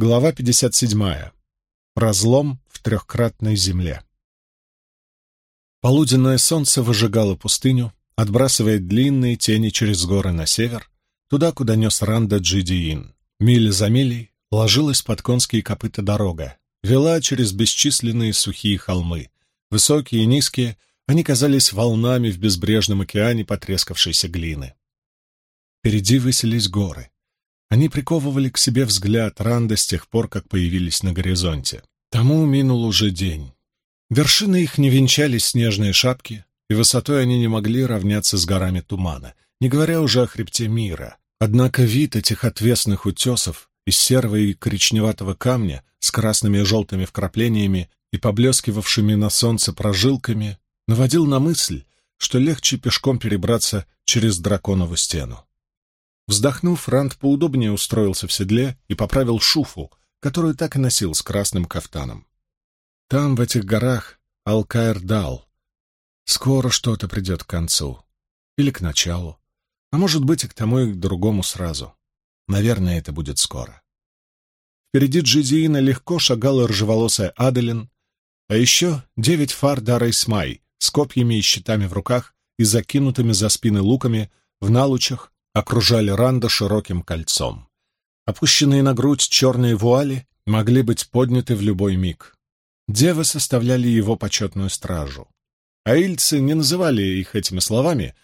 Глава 57. Разлом в трехкратной земле. Полуденное солнце выжигало пустыню, отбрасывая длинные тени через горы на север, туда, куда нес Ранда Джидиин. Миля за милей ложилась под конские копыта дорога, вела через бесчисленные сухие холмы. Высокие и низкие, они казались волнами в безбрежном океане потрескавшейся глины. Впереди высились горы — они приковывали к себе взгляд Ранда с тех пор, как появились на горизонте. Тому минул уже день. Вершины их не венчались снежные шапки, и высотой они не могли равняться с горами тумана, не говоря уже о хребте мира. Однако вид этих отвесных утесов из серого и коричневатого камня с красными и желтыми вкраплениями и поблескивавшими на солнце прожилками наводил на мысль, что легче пешком перебраться через драконову стену. Вздохнув, Ранд поудобнее устроился в седле и поправил шуфу, которую так и носил с красным кафтаном. Там, в этих горах, Алкаэр-Дал. Скоро что-то придет к концу. Или к началу. А может быть, и к тому, и к другому сразу. Наверное, это будет скоро. Впереди Джизиина легко шагала рыжеволосая Аделин, а еще девять фар Дара Исмай с копьями и щитами в руках и закинутыми за спины луками в налучах окружали Ранда широким кольцом. Опущенные на грудь черные вуали могли быть подняты в любой миг. Девы составляли его почетную стражу. Аильцы не называли их этими словами,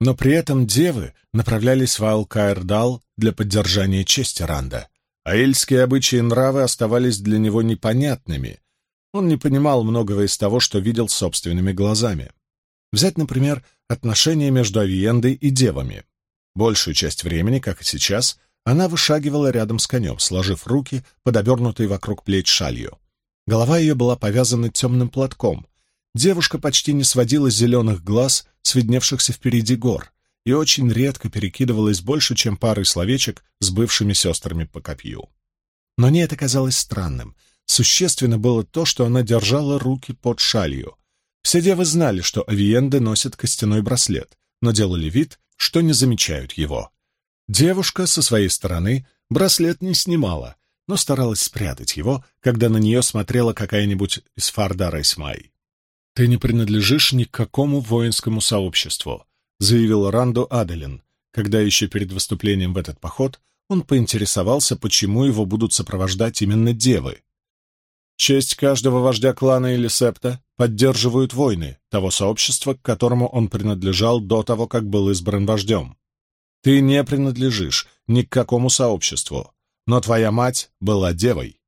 но при этом девы направлялись в Алкаэрдал для поддержания чести Ранда. Аильские обычаи и нравы оставались для него непонятными. Он не понимал многого из того, что видел собственными глазами. Взять, например, отношения между Авиендой и девами. Большую часть времени, как и сейчас, она вышагивала рядом с конем, сложив руки под обернутой вокруг плеч шалью. Голова ее была повязана темным платком. Девушка почти не сводила зеленых глаз с видневшихся впереди гор и очень редко перекидывалась больше, чем парой словечек с бывшими сестрами по копью. Но не это казалось странным. Существенно было то, что она держала руки под шалью. Все девы знали, что авиенды носят костяной браслет, но делали вид, что не замечают его. Девушка со своей стороны браслет не снимала, но старалась спрятать его, когда на нее смотрела какая-нибудь из Фардара Исмай. «Ты не принадлежишь ни к какому воинскому сообществу», — заявил Ранду Аделин, когда еще перед выступлением в этот поход он поинтересовался, почему его будут сопровождать именно девы. Честь каждого вождя клана или септа поддерживают войны того сообщества, к которому он принадлежал до того, как был избран вождем. Ты не принадлежишь ни к какому сообществу, но твоя мать была девой.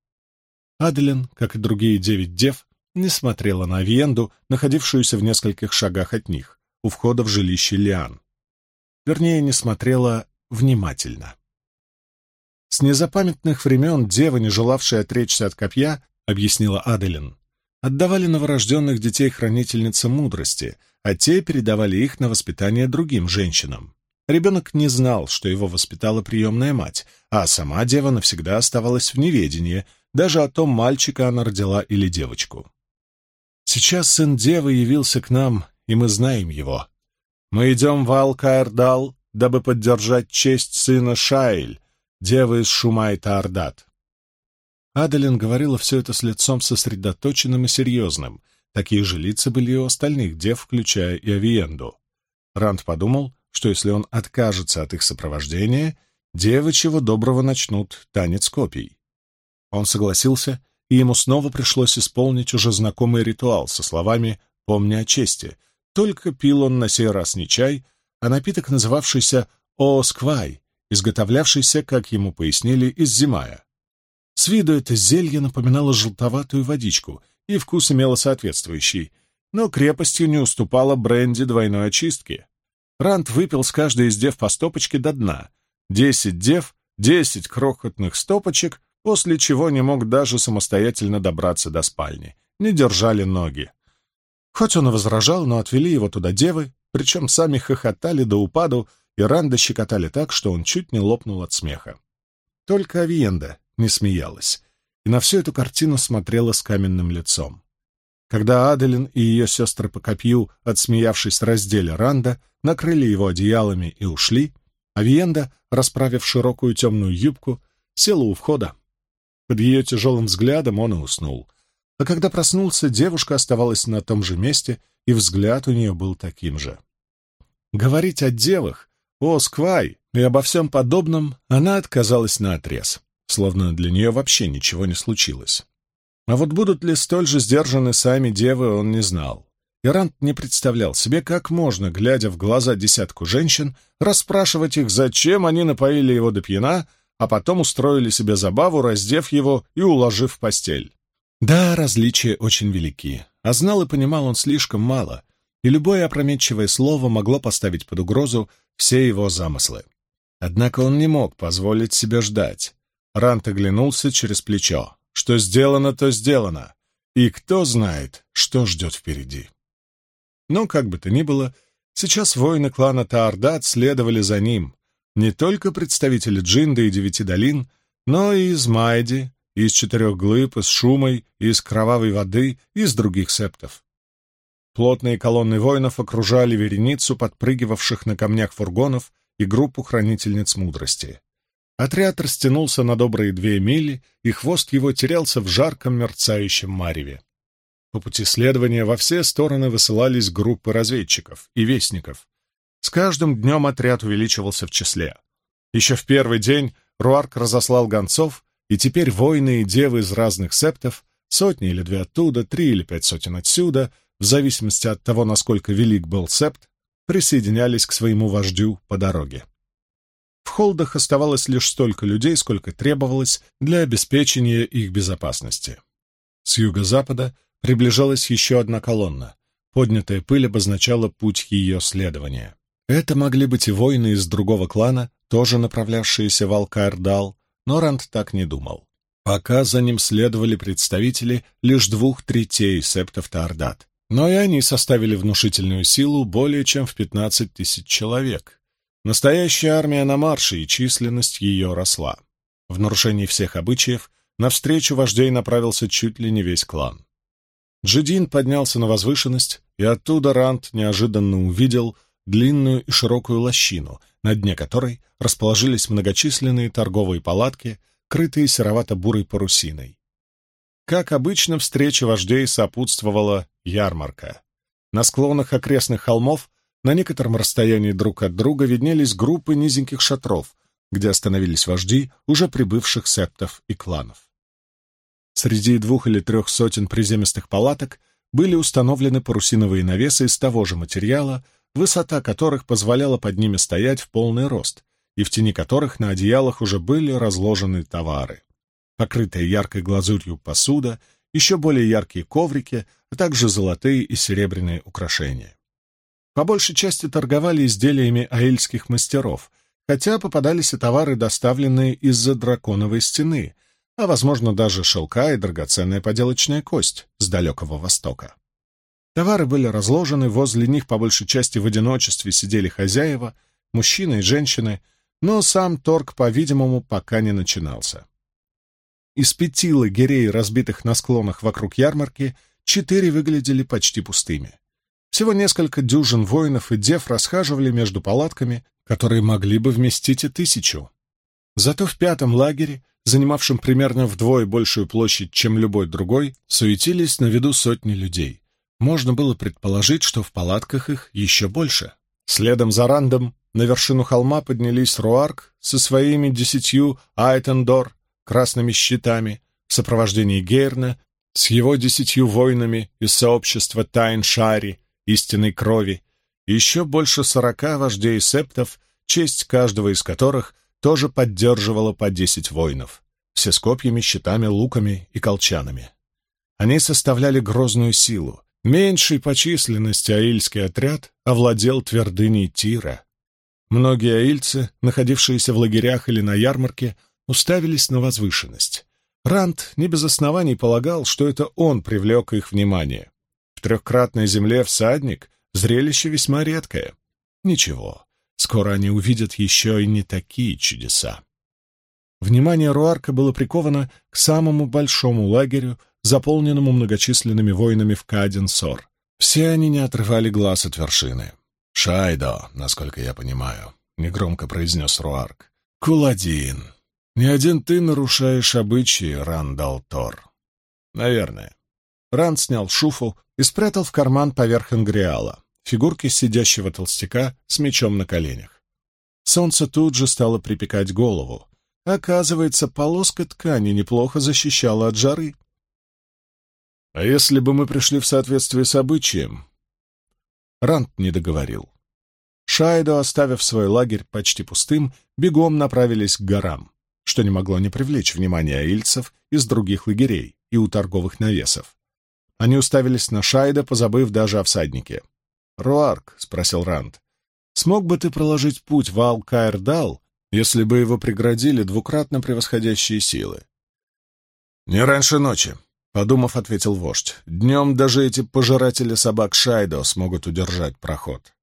Аделин, как и другие девять дев, не смотрела на Авиенду, находившуюся в нескольких шагах от них, у входа в жилище Лиан. Вернее, не смотрела внимательно. С незапамятных времен дева, не желавшая отречься от копья, — объяснила Аделин, — отдавали новорожденных детей хранительнице мудрости, а те передавали их на воспитание другим женщинам. Ребенок не знал, что его воспитала приемная мать, а сама дева навсегда оставалась в неведении, даже о том, мальчика она родила или девочку. Сейчас сын девы явился к нам, и мы знаем его. Мы идем в Ал-Каэрдал, дабы поддержать честь сына Шайль, девы из Шумайта-Ардат. Адалин говорила все это с лицом сосредоточенным и серьезным. Такие же лица были и у остальных дев, включая и Авиенду. Ранд подумал, что если он откажется от их сопровождения, девы чего доброго начнут танец копий. Он согласился, и ему снова пришлось исполнить уже знакомый ритуал со словами «помни о чести». Только пил он на сей раз не чай, а напиток, называвшийся «осквай», изготовлявшийся, как ему пояснили, из зимая. С виду это зелье напоминало желтоватую водичку, и вкус имело соответствующий, но крепостью не уступало бренди двойной очистки. Рант выпил с каждой из дев по стопочке до дна. Десять дев, десять крохотных стопочек, после чего не мог даже самостоятельно добраться до спальни. Не держали ноги. Хоть он и возражал, но отвели его туда девы, причем сами хохотали до упаду, и Ранда щекотали так, что он чуть не лопнул от смеха. Только Авиенда не смеялась, и на всю эту картину смотрела с каменным лицом. Когда Аделин и ее сестры по копью, отсмеявшись, раздели Ранда, накрыли его одеялами и ушли, Авиенда, расправив широкую темную юбку, села у входа, Под ее тяжелым взглядом он и уснул. А когда проснулся, девушка оставалась на том же месте, и взгляд у нее был таким же. Говорить о девах, о сквай и обо всем подобном она отказалась наотрез, словно для нее вообще ничего не случилось. А вот будут ли столь же сдержаны сами девы, он не знал. Ирант не представлял себе, как можно, глядя в глаза десятку женщин, расспрашивать их, зачем они напоили его до пьяна, а потом устроили себе забаву, раздев его и уложив в постель. Да, различия очень велики, а знал и понимал он слишком мало, и любое опрометчивое слово могло поставить под угрозу все его замыслы. Однако он не мог позволить себе ждать. Рант оглянулся через плечо. Что сделано, то сделано. И кто знает, что ждет впереди. Но, как бы то ни было, сейчас воины клана Таордат следовали за ним. Не только представители Джинда и Девяти долин, но и из Майди, из Четырех глыб, из Шумой, из Кровавой воды, из других септов. Плотные колонны воинов окружали вереницу подпрыгивавших на камнях фургонов и группу хранительниц мудрости. Отряд растянулся на добрые две мили, и хвост его терялся в жарком мерцающем мареве. По пути следования во все стороны высылались группы разведчиков и вестников. С каждым днем отряд увеличивался в числе. Еще в первый день Руарк разослал гонцов, и теперь воины и девы из разных септов, сотни или две оттуда, три или пять сотен отсюда, в зависимости от того, насколько велик был септ, присоединялись к своему вождю по дороге. В холдах оставалось лишь столько людей, сколько требовалось для обеспечения их безопасности. С юго-запада приближалась еще одна колонна. Поднятая пыль обозначала путь ее следования. Это могли быть и воины из другого клана, тоже направлявшиеся в Алкаэрдал, но Ранд так не думал. Пока за ним следовали представители лишь двух третей септов Таордат, но и они составили внушительную силу более чем в пятнадцать тысяч человек. Настоящая армия на марше, и численность ее росла. В нарушении всех обычаев навстречу вождей направился чуть ли не весь клан. Джидин поднялся на возвышенность, и оттуда Рант неожиданно увидел длинную и широкую лощину, на дне которой расположились многочисленные торговые палатки, крытые серовато-бурой парусиной. Как обычно, встрече вождей сопутствовала ярмарка. На склонах окрестных холмов на некотором расстоянии друг от друга виднелись группы низеньких шатров, где остановились вожди уже прибывших септов и кланов. Среди двух или трех сотен приземистых палаток были установлены парусиновые навесы из того же материала, высота которых позволяла под ними стоять в полный рост, и в тени которых на одеялах уже были разложены товары. Покрытая яркой глазурью посуда, еще более яркие коврики, а также золотые и серебряные украшения. По большей части торговали изделиями аильских мастеров, хотя попадались и товары, доставленные из-за драконовой стены, а, возможно, даже шелка и драгоценная поделочная кость с далекого востока. Товары были разложены, возле них по большей части в одиночестве сидели хозяева, мужчины и женщины, но сам торг, по-видимому, пока не начинался. Из пяти лагерей, разбитых на склонах вокруг ярмарки, четыре выглядели почти пустыми. Всего несколько дюжин воинов и дев расхаживали между палатками, которые могли бы вместить и тысячу. Зато в пятом лагере занимавшим примерно вдвое большую площадь, чем любой другой, суетились на виду сотни людей. Можно было предположить, что в палатках их еще больше. Следом за Рандом на вершину холма поднялись Руарк со своими десятью Айтендор, красными щитами, в сопровождении Гейрна, с его десятью воинами из сообщества Тайн-Шари, истинной крови, еще больше сорока вождей септов, честь каждого из которых тоже поддерживало по десять воинов, все с копьями, щитами, луками и колчанами. Они составляли грозную силу. Меньший по численности аильский отряд овладел твердыней Тира. Многие аильцы, находившиеся в лагерях или на ярмарке, уставились на возвышенность. Ранд не без оснований полагал, что это он привлек их внимание. Трехкратной земле всадник — зрелище весьма редкое. Ничего, Скоро они увидят еще и не такие чудеса. Внимание Руарка было приковано к самому большому лагерю, заполненному многочисленными воинами в Каденсор. Все они не отрывали глаз от вершины. «Шайдо, насколько я понимаю», — негромко произнес Руарк. «Куладин». Не один ты нарушаешь обычаи, Рандал Тор. Наверное. Ранд снял шуфу и спрятал в карман поверх ингриала, фигурки сидящего толстяка с мечом на коленях. Солнце тут же стало припекать голову. Оказывается, полоска ткани неплохо защищала от жары. А если бы мы пришли в соответствии с обычаем? Ранд не договорил. Шайдо, оставив свой лагерь почти пустым, бегом направились к горам, что не могло не привлечь внимания аильцев из других лагерей и у торговых навесов. Они уставились на Шайда, позабыв даже о всаднике. «Руарк», — спросил Ранд, — «смог бы ты проложить путь в Ал-Каэрдал, если бы его преградили двукратно превосходящие силы?» «Не раньше ночи», — подумав, ответил вождь. «Днем даже эти пожиратели собак Шайдо смогут удержать проход.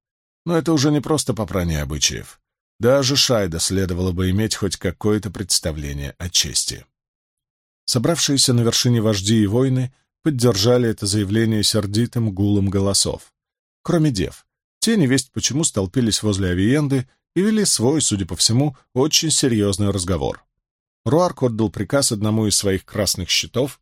Но это уже не просто попрание обычаев. Даже Шайда следовало бы иметь хоть какое-то представление о чести». Собравшиеся на вершине вожди и воины поддержали это заявление сердитым гулом голосов. Кроме дев, те невесть почему столпились возле авиенды и вели свой, судя по всему, очень серьезный разговор. Руарк отдал приказ одному из своих красных щитов,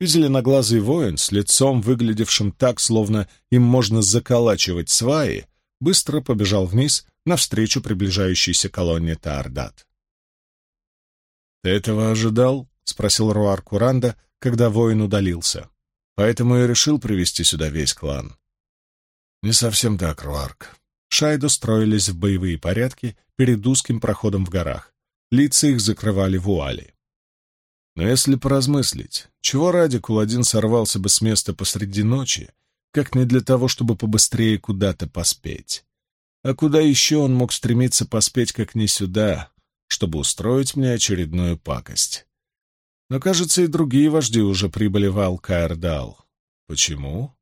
и зеленоглазый воин, с лицом, выглядевшим так, словно им можно заколачивать сваи, быстро побежал вниз навстречу приближающейся колонне Таордат. «Ты этого ожидал?» — спросил Руар Куранда, когда воин удалился. «Поэтому я решил привести сюда весь клан». «Не совсем так, Руарк». Шайды строились в боевые порядки перед узким проходом в горах. Лица их закрывали вуали. Но если поразмыслить, чего ради Куладин сорвался бы с места посреди ночи, как не для того, чтобы побыстрее куда-то поспеть? А куда еще он мог стремиться поспеть, как не сюда, чтобы устроить мне очередную пакость? Но, кажется, и другие вожди уже прибыли в Ал-Каэрдал. Почему?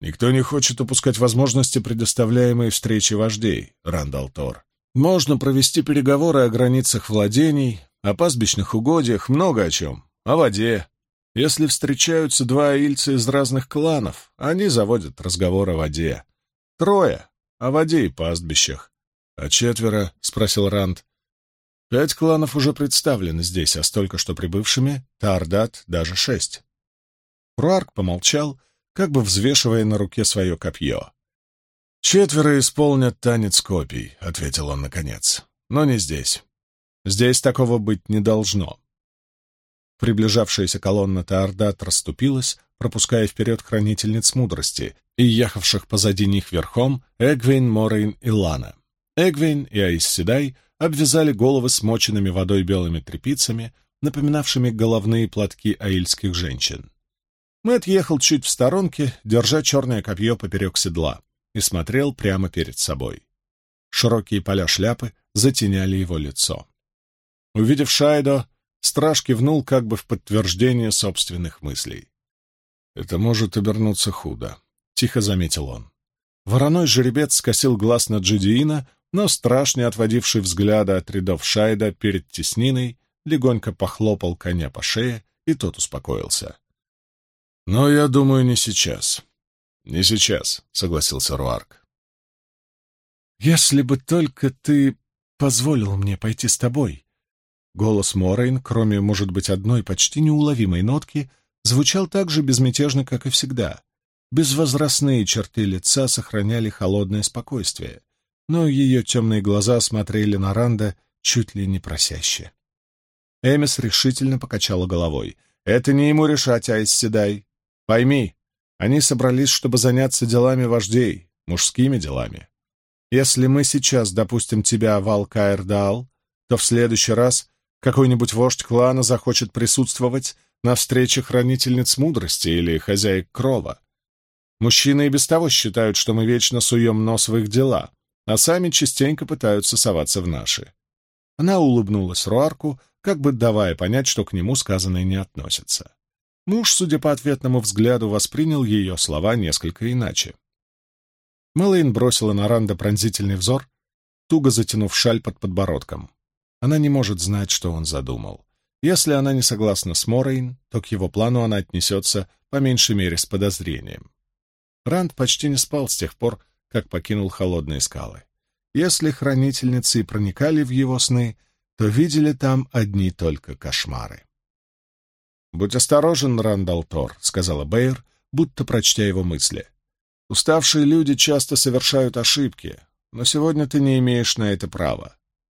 Никто не хочет упускать возможности, предоставляемые встрече вождей, Рандал Тор. Можно провести переговоры о границах владений, о пастбищных угодьях, много о чем. О воде. Если встречаются два ильца из разных кланов, они заводят разговор о воде. Трое — о воде и пастбищах. — А четверо? — спросил Ранд. — Пять кланов уже представлены здесь, а столько, что прибывшими — Таордат даже шесть. Руарк помолчал, как бы взвешивая на руке свое копье. «Четверо исполнят танец копий», — ответил он наконец. «Но не здесь. Здесь такого быть не должно. Приближавшаяся колонна Таордат расступилась, пропуская вперед хранительниц мудрости и ехавших позади них верхом Эгвейн, Морейн и Лана. Эгвейн и Аисседай обвязали головы смоченными водой белыми тряпицами, напоминавшими головные платки аильских женщин. Мэт ехал чуть в сторонке, держа черное копье поперек седла, и смотрел прямо перед собой. Широкие поля шляпы затеняли его лицо. Увидев Шайдо, страж кивнул как бы в подтверждение собственных мыслей. «Это может обернуться худо», — тихо заметил он. Вороной жеребец скосил глаз на Джидиина, но страж, не отводивший взгляда от рядов Шайда перед тесниной, легонько похлопал коня по шее, и тот успокоился. «Но я думаю, не сейчас». «Не сейчас», — согласился Руарк. «Если бы только ты позволил мне пойти с тобой», Голос Морейн, кроме, может быть, одной почти неуловимой нотки, звучал так же безмятежно, как и всегда. Безвозрастные черты лица сохраняли холодное спокойствие, но ее темные глаза смотрели на Ранда чуть ли не просяще. Эмис решительно покачала головой. «Это не ему решать, Айс Седай. Пойми, они собрались, чтобы заняться делами вождей, мужскими делами. Если мы сейчас допустим тебя в Алкаэрдаал, то в следующий раз какой-нибудь вождь клана захочет присутствовать на встрече хранительниц мудрости или хозяек крова. Мужчины и без того считают, что мы вечно суем нос в их дела, а сами частенько пытаются соваться в наши. Она улыбнулась Руарку, как бы давая понять, что к нему сказанное не относится. Муж, судя по ответному взгляду, воспринял ее слова несколько иначе. Мэлэйн бросила на Ранда пронзительный взор, туго затянув шаль под подбородком. Она не может знать, что он задумал. Если она не согласна с Морейн, то к его плану она отнесется, по меньшей мере, с подозрением. Ранд почти не спал с тех пор, как покинул холодные скалы. Если хранительницы проникали в его сны, то видели там одни только кошмары. «Будь осторожен, Рандал Тор», — сказала Бэйр, будто прочтя его мысли. «Уставшие люди часто совершают ошибки, но сегодня ты не имеешь на это права».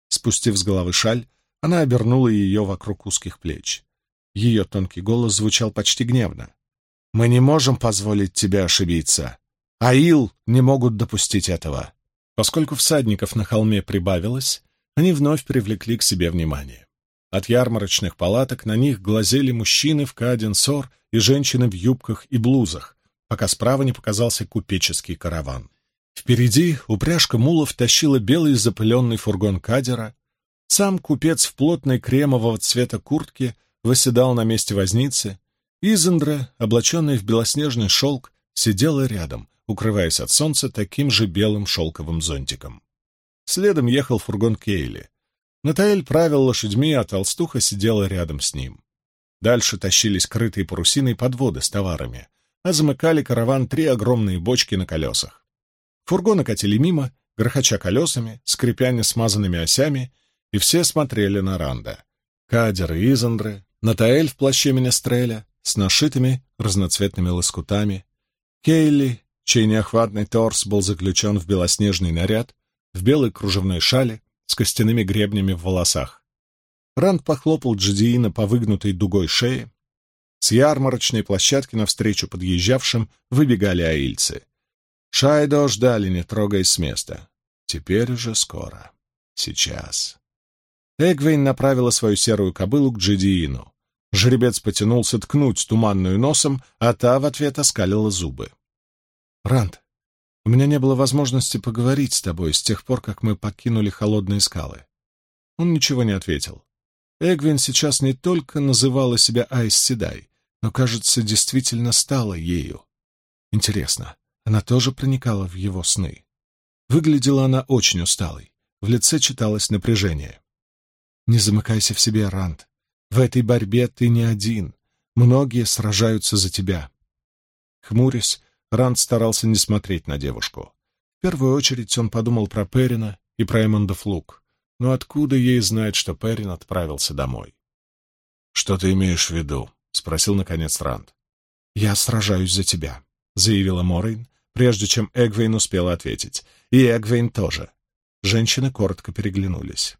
Спустив с головы шаль, она обернула ее вокруг узких плеч. Ее тонкий голос звучал почти гневно. «Мы не можем позволить тебе ошибиться. Аил не могут допустить этого». Поскольку всадников на холме прибавилось, они вновь привлекли к себе внимание. От ярмарочных палаток на них глазели мужчины в каденсор и женщины в юбках и блузах, пока справа не показался купеческий караван. Впереди упряжка мулов тащила белый запыленный фургон кадера. Сам купец в плотной кремового цвета куртке восседал на месте возницы. Изендра, облаченная в белоснежный шелк, сидела рядом, укрываясь от солнца таким же белым шелковым зонтиком. Следом ехал фургон Кейли. Натаэль правил лошадьми, а толстуха сидела рядом с ним. Дальше тащились крытые парусиной подводы с товарами, а замыкали караван три огромные бочки на колесах. Фургоны катили мимо, грохоча колесами, скрипя несмазанными осями, и все смотрели на Ранда. Кадер и Изандры, Натаэль в плаще Менестреля с нашитыми разноцветными лоскутами, Кейли, чей неохватный торс был заключен в белоснежный наряд, в белой кружевной шале, с костяными гребнями в волосах. Ранд похлопал Джидиина по выгнутой дугой шее. С ярмарочной площадки навстречу подъезжавшим выбегали аильцы. Шайдо ждали, не трогаясь с места. Теперь уже скоро. Сейчас. Эгвейн направила свою серую кобылу к Джидиину. Жеребец потянулся ткнуть туманную носом, а та в ответ оскалила зубы. «Ранд, у меня не было возможности поговорить с тобой с тех пор, как мы покинули холодные скалы. Он ничего не ответил. Эгвин сейчас не только называла себя Айс Седай, но, кажется, действительно стала ею. Интересно, она тоже проникала в его сны. Выглядела она очень усталой. В лице читалось напряжение. «Не замыкайся в себе, Ранд. В этой борьбе ты не один. Многие сражаются за тебя». Хмурясь, Ранд старался не смотреть на девушку. В первую очередь он подумал про Перина и про Эммонда Флук. Но откуда ей знать, что Перин отправился домой? «Что ты имеешь в виду?» — спросил, наконец, Ранд. «Я сражаюсь за тебя», — заявила Морейн, прежде чем Эгвейн успела ответить. И Эгвейн тоже. Женщины коротко переглянулись.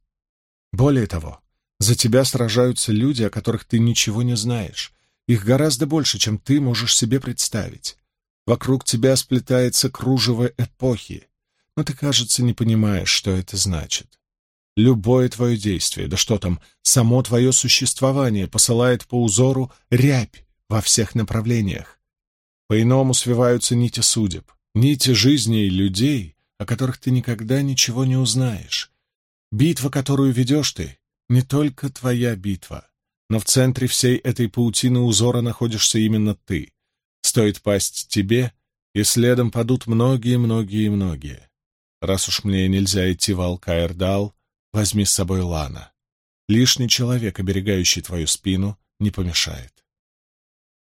«Более того, за тебя сражаются люди, о которых ты ничего не знаешь. Их гораздо больше, чем ты можешь себе представить. Вокруг тебя сплетается кружево эпохи, но ты, кажется, не понимаешь, что это значит. Любое твое действие, да что там, само твое существование посылает по узору рябь во всех направлениях. По-иному свиваются нити судеб, нити жизней людей, о которых ты никогда ничего не узнаешь. Битва, которую ведешь ты, не только твоя битва, но в центре всей этой паутины узора находишься именно ты. Стоит пасть тебе, и следом падут многие-многие-многие. Раз уж мне нельзя идти в Алкайр Дал, возьми с собой Лана. Лишний человек, оберегающий твою спину, не помешает.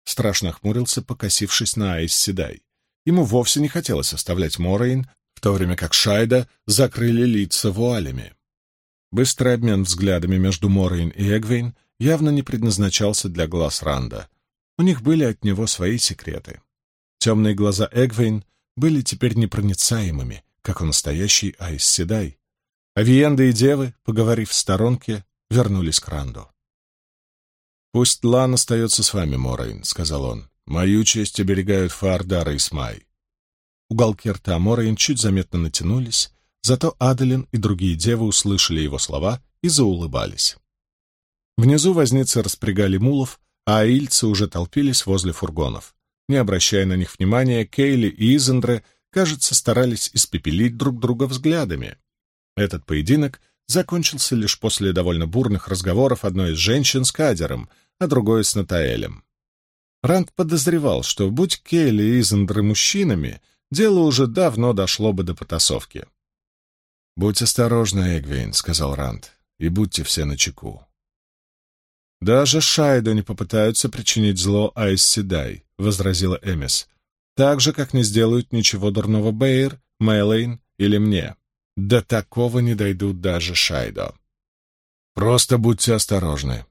Страж нахмурился, покосившись на Айз Седай. Ему вовсе не хотелось оставлять Морейн, в то время как Шайдо закрыли лица вуалями. Быстрый обмен взглядами между Морейн и Эгвейн явно не предназначался для глаз Ранда — у них были от него свои секреты. Темные глаза Эгвейн были теперь непроницаемыми, как у настоящей Айз Седай. Аделин и девы, поговорив в сторонке, вернулись к Ранду. «Пусть Лан остается с вами, Морейн», — сказал он. «Мою честь оберегают Фар Дарайз Май». Уголки рта Морейн чуть заметно натянулись, зато Аделин и другие девы услышали его слова и заулыбались. Внизу возницы распрягали мулов, а аильцы уже толпились возле фургонов. Не обращая на них внимания, Кейли и Изендре, кажется, старались испепелить друг друга взглядами. Этот поединок закончился лишь после довольно бурных разговоров одной из женщин с Кадером, а другой с Натаэлем. Ранд подозревал, что, будь Кейли и Изендры мужчинами, дело уже давно дошло бы до потасовки. «Будь осторожна, Эгвейн», — сказал Ранд, — «и будьте все начеку. «Даже Шайду не попытаются причинить зло Айс Седай», — возразила Эмис. «Так же, как не сделают ничего дурного Бэйр, Мэйлэйн или мне. До такого не дойдут даже Шайдо». Просто будьте осторожны».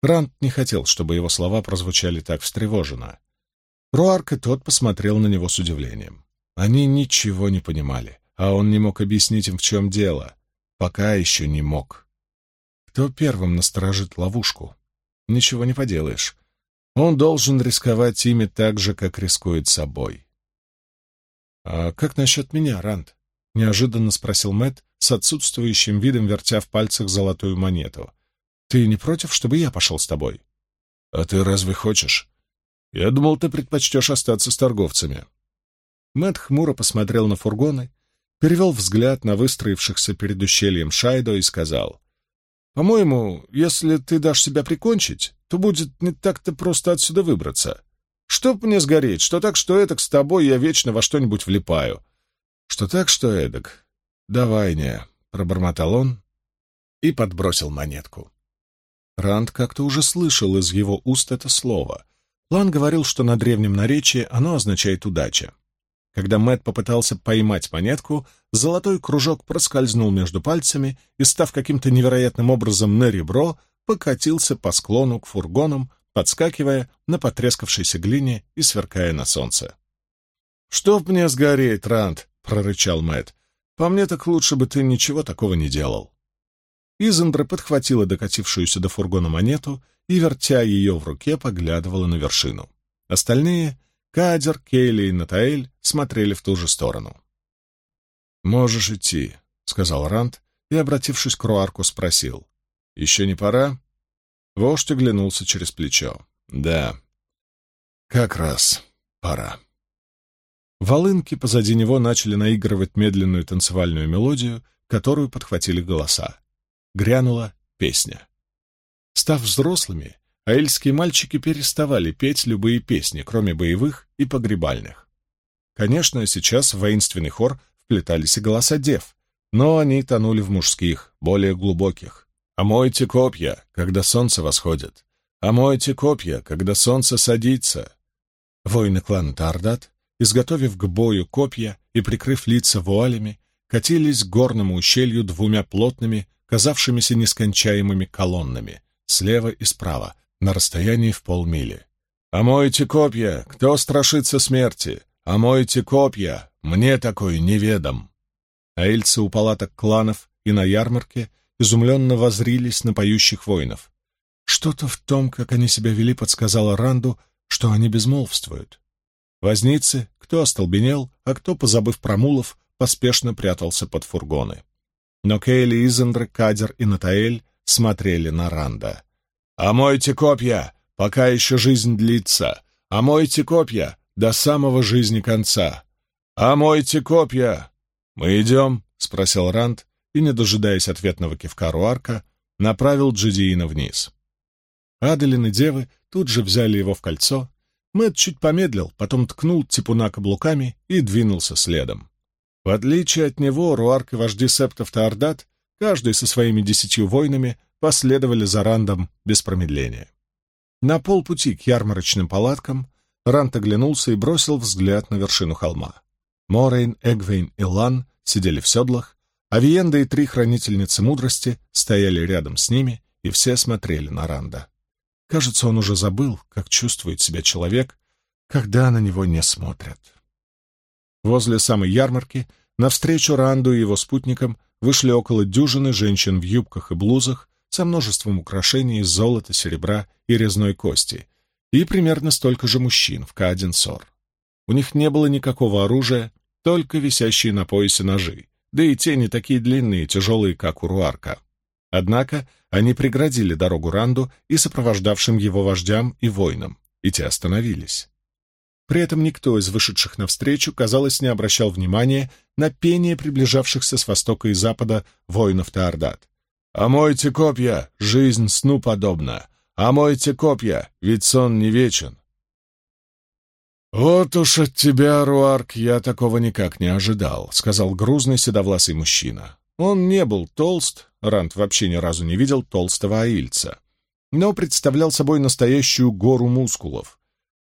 Рант не хотел, чтобы его слова прозвучали так встревоженно. Руарк и тот посмотрел на него с удивлением. Они ничего не понимали, а он не мог объяснить им, в чем дело. Пока еще не мог. Кто первым насторожит ловушку? Ничего не поделаешь. Он должен рисковать ими так же, как рискует собой. «А как насчет меня, Ранд?» — неожиданно спросил Мэт с отсутствующим видом, вертя в пальцах золотую монету. «Ты не против, чтобы я пошел с тобой?» «А ты разве хочешь? Я думал, ты предпочтешь остаться с торговцами». Мэт хмуро посмотрел на фургоны, перевел взгляд на выстроившихся перед ущельем Шайдо и сказал, «По-моему, если ты дашь себя прикончить, то будет не так-то просто отсюда выбраться. Чтоб мне сгореть, что так, что эдак, с тобой я вечно во что-нибудь влипаю. Что так, что эдак. Давай не, — пробормотал он и подбросил монетку. Ранд как-то уже слышал из его уст это слово. План говорил, что на древнем наречии оно означает «удача». Когда Мэт попытался поймать монетку, золотой кружок проскользнул между пальцами и, став каким-то невероятным образом на ребро, покатился по склону к фургонам, подскакивая на потрескавшейся глине и сверкая на солнце. «Чтоб мне сгореть, Ранд!» — прорычал Мэт. «По мне так лучше бы ты ничего такого не делал». Изендра подхватила докатившуюся до фургона монету и, вертя ее в руке, поглядывала на вершину. Остальные — Кадер, Кейли и Натаэль — смотрели в ту же сторону. «Можешь идти», — сказал Ранд и, обратившись к Руарку, спросил. «Еще не пора?» Вождь оглянулся через плечо. «Да, как раз пора». Волынки позади него начали наигрывать медленную танцевальную мелодию, которую подхватили голоса. Грянула песня. Став взрослыми, аэльские мальчики переставали петь любые песни, кроме боевых и погребальных. Конечно, сейчас в воинственный хор вплетались и голоса дев, но они тонули в мужских, более глубоких. Омойте копья, когда солнце восходит. Омойте копья, когда солнце садится. Воины клана Тардат, изготовив к бою копья и прикрыв лица вуалями, катились к горному ущелью двумя плотными, казавшимися нескончаемыми колоннами, слева и справа, на расстоянии в полмили. «Омойте копья! Кто страшится смерти? Омойте копья! Мне такой неведом!» Аильцы у палаток кланов и на ярмарке изумленно возрились на поющих воинов. Что-то в том, как они себя вели, подсказало Ранду, что они безмолвствуют. Возницы, кто остолбенел, а кто, позабыв про мулов, поспешно прятался под фургоны. Но Кейли, Изендр, Кадер и Натаэль смотрели на Ранда. «Омойте копья, пока еще жизнь длится! Омойте копья до самого жизни конца! Омойте копья!» «Мы идем?» — спросил Ранд, и, не дожидаясь ответного кивка Руарка, направил Джидиина вниз. Аделин и девы тут же взяли его в кольцо. Мэтт чуть помедлил, потом ткнул типуна каблуками и двинулся следом. В отличие от него, Руарк и вожди септов Таордат, каждый со своими десятью воинами, последовали за Рандом без промедления. На полпути к ярмарочным палаткам Ранд оглянулся и бросил взгляд на вершину холма. Морейн, Эгвейн и Лан сидели в седлах, Авиенда и три хранительницы мудрости стояли рядом с ними, и все смотрели на Ранда. Кажется, он уже забыл, как чувствует себя человек, когда на него не смотрят. Возле самой ярмарки, навстречу Ранду и его спутникам, вышли около дюжины женщин в юбках и блузах со множеством украшений из золота, серебра и резной кости, и примерно столько же мужчин в Кааденсор. У них не было никакого оружия, только висящие на поясе ножи, да и те не такие длинные и тяжелые, как у Руарка. Однако они преградили дорогу Ранду и сопровождавшим его вождям и воинам, и те остановились. При этом никто из вышедших навстречу, казалось, не обращал внимания на пение приближавшихся с востока и запада воинов Таордат. «Омойте копья, жизнь сну подобна! Омойте копья, ведь сон не вечен!» «Вот уж от тебя, Руарк, я такого никак не ожидал», — сказал грузный седовласый мужчина. Он не был толст, Рант вообще ни разу не видел толстого аильца, но представлял собой настоящую гору мускулов.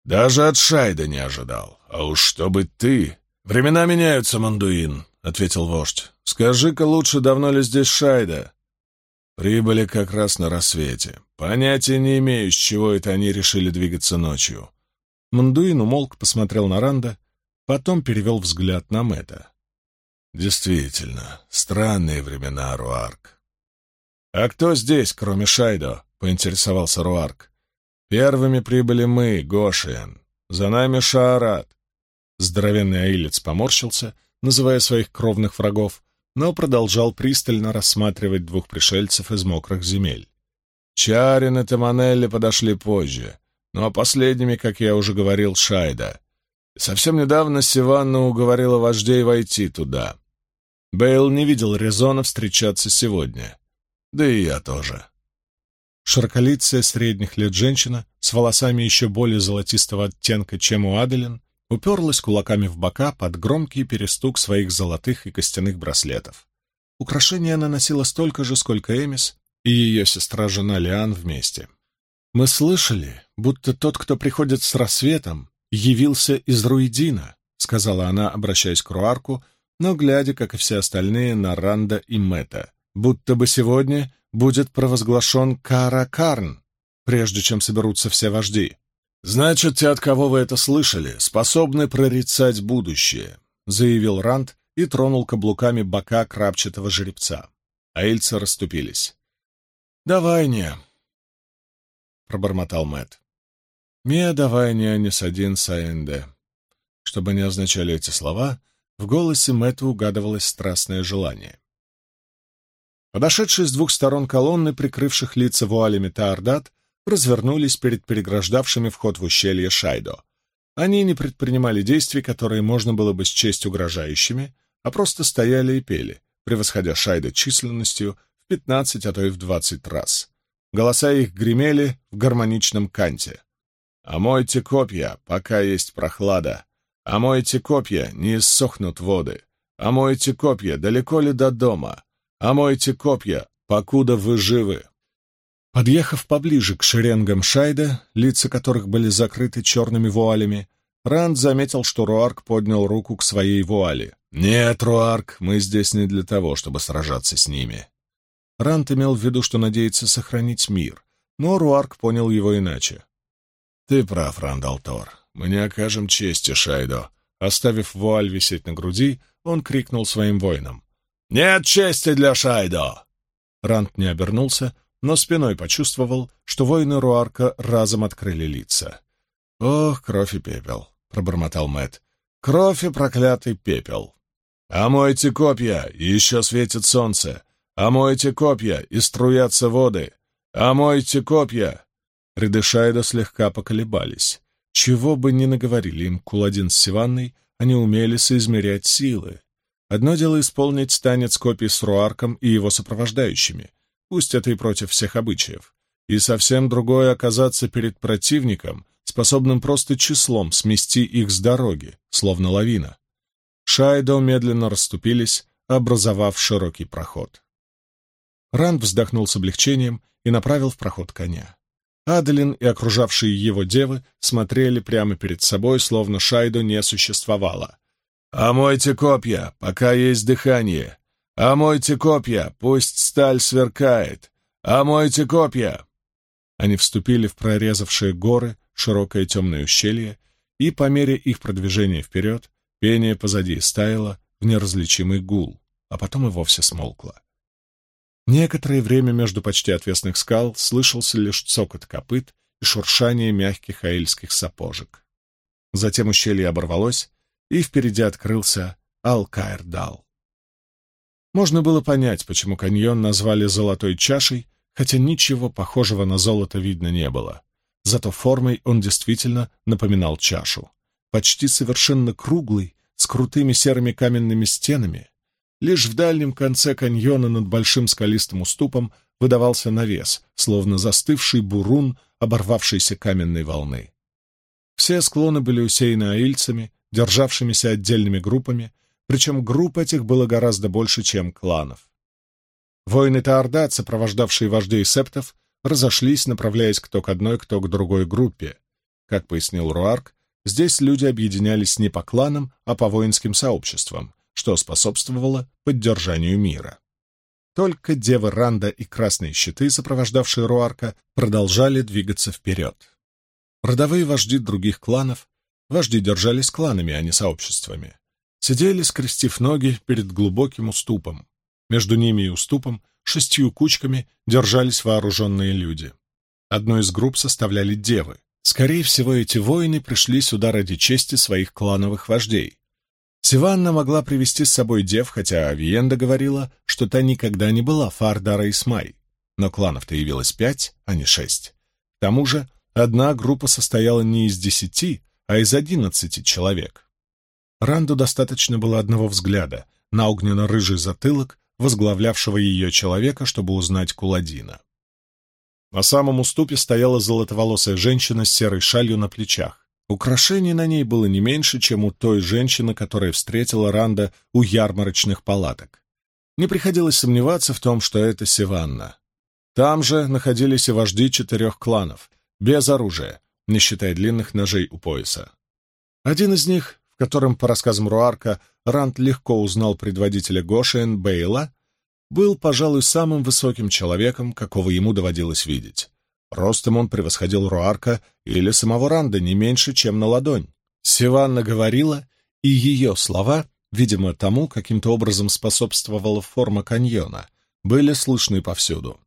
«Даже от Шайда не ожидал. А уж чтобы ты...» «Времена меняются, Мандуин», — ответил вождь. «Скажи-ка лучше, давно ли здесь Шайда?» Прибыли как раз на рассвете. Понятия не имею, с чего это они решили двигаться ночью. Мандуин умолк, посмотрел на Ранда, потом перевел взгляд на Мэтта. Действительно, странные времена, Руарк. «А кто здесь, кроме Шайдо?» — поинтересовался Руарк. «Первыми прибыли мы, Гошиен. За нами Шаарат». Здоровенный аилец поморщился, называя своих кровных врагов, но продолжал пристально рассматривать двух пришельцев из мокрых земель. Чарин и Таманелли подошли позже, ну а последними, как я уже говорил, Шайда. Совсем недавно Сиванна уговорила вождей войти туда. Бейл не видел резона встречаться сегодня. Да и я тоже. Широколицая средних лет женщина с волосами еще более золотистого оттенка, чем у Аделин, уперлась кулаками в бока под громкий перестук своих золотых и костяных браслетов. Украшения она носила столько же, сколько Эмис и ее сестра-жена Лиан вместе. «Мы слышали, будто тот, кто приходит с рассветом, явился из Руидина», — сказала она, обращаясь к Руарку, но глядя, как и все остальные, на Ранда и Мэтта, будто бы сегодня будет провозглашен Каракарн, прежде чем соберутся все вожди. «Значит, те, от кого вы это слышали, способны прорицать будущее», — заявил Ранд и тронул каблуками бока крапчатого жеребца. Аильцы расступились. «Давай не», — пробормотал Мэт. «Ме давай не не садин саэнде». Чтобы не означали эти слова, в голосе Мэтта угадывалось страстное желание. Подошедшие с двух сторон колонны, прикрывших лица вуалями Таордат, развернулись перед переграждавшими вход в ущелье Шайдо. Они не предпринимали действий, которые можно было бы счесть угрожающими, а просто стояли и пели, превосходя Шайдо численностью в пятнадцать, а то и в двадцать раз. Голоса их гремели в гармоничном канте. «Омойте копья, пока есть прохлада. Омойте копья, не иссохнут воды. Омойте копья, далеко ли до дома. Омойте копья, покуда вы живы». Подъехав поближе к шеренгам Шайда, лица которых были закрыты черными вуалями, Ранд заметил, что Руарк поднял руку к своей вуали. «Нет, Руарк, мы здесь не для того, чтобы сражаться с ними». Ранд имел в виду, что надеется сохранить мир, но Руарк понял его иначе. «Ты прав, Рандалтор. Мы не окажем чести Шайдо». Оставив вуаль висеть на груди, он крикнул своим воинам. «Нет чести для Шайдо!» Ранд не обернулся, но спиной почувствовал, что воины Руарка разом открыли лица. «Ох, кровь и пепел!» — пробормотал Мэт. «Кровь и проклятый пепел!» «Омойте копья, и еще светит солнце! Омойте копья, и струятся воды! Омойте копья!» Ряды Шайда слегка поколебались. Чего бы ни наговорили им Куладин с Сиванной, они умели соизмерять силы. Одно дело исполнить танец копий с Руарком и его сопровождающими — пусть это и против всех обычаев, и совсем другое оказаться перед противником, способным просто числом смести их с дороги, словно лавина. Шайдо медленно расступились, образовав широкий проход. Ранд вздохнул с облегчением и направил в проход коня. Аделин и окружавшие его девы смотрели прямо перед собой, словно Шайдо не существовало. «Омойте копья, пока есть дыхание!» «Омойте копья, пусть сталь сверкает! Омойте копья!» Они вступили в прорезавшие горы широкое темное ущелье, и по мере их продвижения вперед пение позади стаяло в неразличимый гул, а потом и вовсе смолкло. Некоторое время между почти отвесных скал слышался лишь цокот копыт и шуршание мягких аильских сапожек. Затем ущелье оборвалось, и впереди открылся Алкаэрдал. Можно было понять, почему каньон назвали «золотой чашей», хотя ничего похожего на золото видно не было. Зато формой он действительно напоминал чашу. Почти совершенно круглый, с крутыми серыми каменными стенами. Лишь в дальнем конце каньона над большим скалистым уступом выдавался навес, словно застывший бурун оборвавшейся каменной волны. Все склоны были усеяны аильцами, державшимися отдельными группами, причем групп этих было гораздо больше, чем кланов. Воины Таордат, сопровождавшие вождей септов, разошлись, направляясь кто к одной, кто к другой группе. Как пояснил Руарк, здесь люди объединялись не по кланам, а по воинским сообществам, что способствовало поддержанию мира. Только Дева Ранда и Красные Щиты, сопровождавшие Руарка, продолжали двигаться вперед. Родовые вожди других кланов, вожди держались кланами, а не сообществами, сидели, скрестив ноги перед глубоким уступом. Между ними и уступом шестью кучками держались вооруженные люди. Одну из групп составляли девы. Скорее всего, эти воины пришли сюда ради чести своих клановых вождей. Сиванна могла привести с собой дев, хотя Авиенда говорила, что та никогда не была Фардара и Смай. Но кланов-то явилось пять, а не шесть. К тому же, одна группа состояла не из десяти, а из одиннадцати человек. Ранду достаточно было одного взгляда на огненно-рыжий затылок, возглавлявшего ее человека, чтобы узнать Куладина. На самом уступе стояла золотоволосая женщина с серой шалью на плечах. Украшений на ней было не меньше, чем у той женщины, которая встретила Ранда у ярмарочных палаток. Не приходилось сомневаться в том, что это Сиванна. Там же находились и вожди четырех кланов, без оружия, не считая длинных ножей у пояса. Один из них, в котором, по рассказам Руарка, Ранд легко узнал предводителя Гошиен Бейла, был, пожалуй, самым высоким человеком, какого ему доводилось видеть. Ростом он превосходил Руарка или самого Ранда не меньше, чем на ладонь. Сиванна говорила, и ее слова, видимо, тому каким-то образом способствовала форма каньона, были слышны повсюду.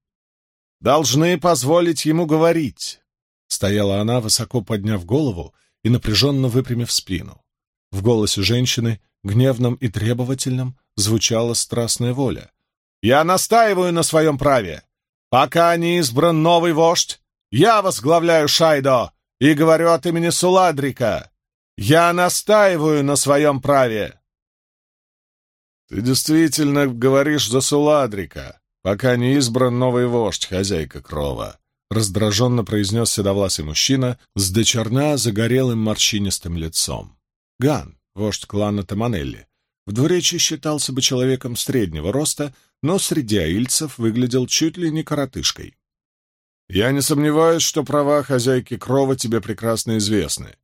«Должны позволить ему говорить!» Стояла она, высоко подняв голову и напряженно выпрямив спину. В голосе женщины, гневном и требовательном, звучала страстная воля. Я настаиваю на своем праве. Пока не избран новый вождь, я возглавляю Шайдо и говорю от имени Суладрика. Я настаиваю на своем праве. Ты действительно говоришь за Суладрика, пока не избран новый вождь, хозяйка крова. Раздраженно произнес седовласый мужчина с дочерна загорелым морщинистым лицом. Ган, вождь клана Таманелли, в двуречии считался бы человеком среднего роста, но среди аильцев выглядел чуть ли не коротышкой. «Я не сомневаюсь, что права хозяйки Крова тебе прекрасно известны.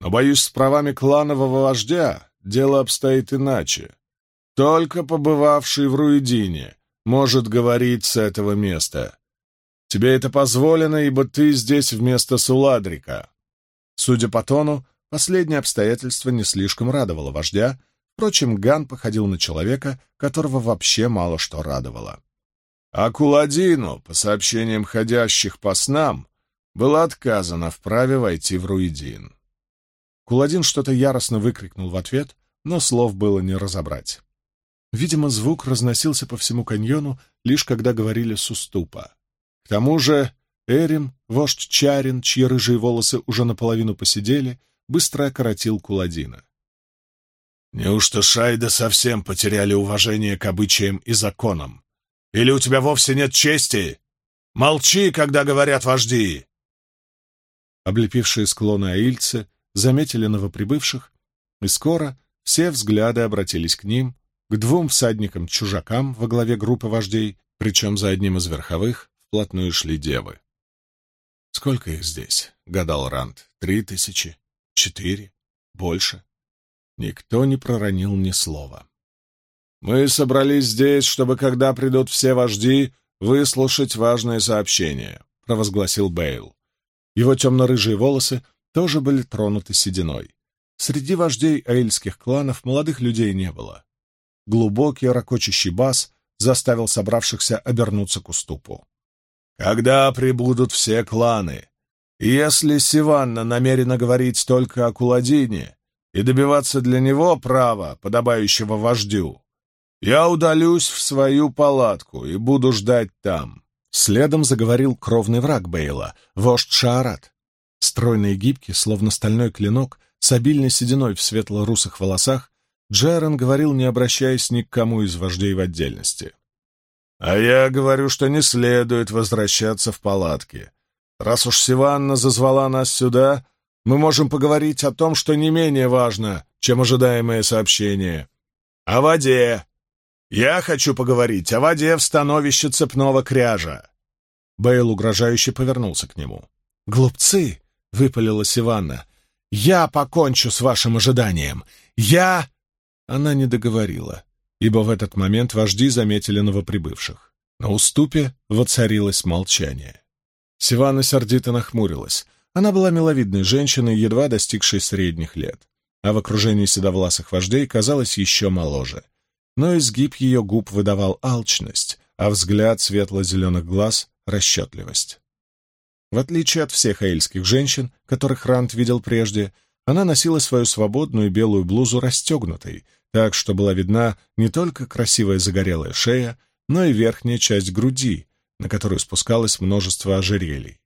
Но, боюсь, с правами кланового вождя дело обстоит иначе. Только побывавший в Руидине может говорить с этого места. Тебе это позволено, ибо ты здесь вместо Суладрика». Судя по тону, последнее обстоятельство не слишком радовало вождя, Впрочем, Ган походил на человека, которого вообще мало что радовало. А Куладину, по сообщениям ходящих по снам, было отказано в праве войти в Руидин. Куладин что-то яростно выкрикнул в ответ, но слов было не разобрать. Видимо, звук разносился по всему каньону, лишь когда говорили с уступа. К тому же Эрим, вождь Чарин, чьи рыжие волосы уже наполовину посидели, быстро окоротил Куладина. Неужто Шайда совсем потеряли уважение к обычаям и законам? Или у тебя вовсе нет чести? Молчи, когда говорят вожди!» Облепившие склоны аильцы заметили новоприбывших, и скоро все взгляды обратились к ним, к двум всадникам-чужакам во главе группы вождей, причем за одним из верховых вплотную шли девы. «Сколько их здесь?» — гадал Ранд. «Три тысячи? Четыре? Больше?» Никто не проронил ни слова. «Мы собрались здесь, чтобы, когда придут все вожди, выслушать важное сообщение», — провозгласил Бейл. Его темно-рыжие волосы тоже были тронуты сединой. Среди вождей аильских кланов молодых людей не было. Глубокий ракочащий бас заставил собравшихся обернуться к уступу. «Когда прибудут все кланы? Если Сиванна намерена говорить только о Куладине, и добиваться для него права, подобающего вождю, я удалюсь в свою палатку и буду ждать там. Следом заговорил кровный враг Бейла, вождь Шаарат. Стройный и гибкий, словно стальной клинок, с обильной сединой в светло-русых волосах, Джерон говорил, не обращаясь ни к кому из вождей в отдельности. «А я говорю, что не следует возвращаться в палатки. Раз уж Сиванна зазвала нас сюда, мы можем поговорить о том, что не менее важно, чем ожидаемое сообщение. О воде. Я хочу поговорить о воде в становище цепного кряжа. Бейл угрожающе повернулся к нему. «Глупцы!» — выпалила Сиванна. «Я покончу с вашим ожиданием! Я...» Она не договорила. ибо в этот момент вожди заметили новоприбывших. На уступе воцарилось молчание. Сивана сердито нахмурилась. Она была миловидной женщиной, едва достигшей средних лет, а в окружении седовласых вождей казалась еще моложе. Но изгиб ее губ выдавал алчность, а взгляд светло-зеленых глаз — расчетливость. В отличие от всех аильских женщин, которых Рант видел прежде, она носила свою свободную белую блузу расстегнутой, так что была видна не только красивая загорелая шея, но и верхняя часть груди, на которую спускалось множество ожерелий.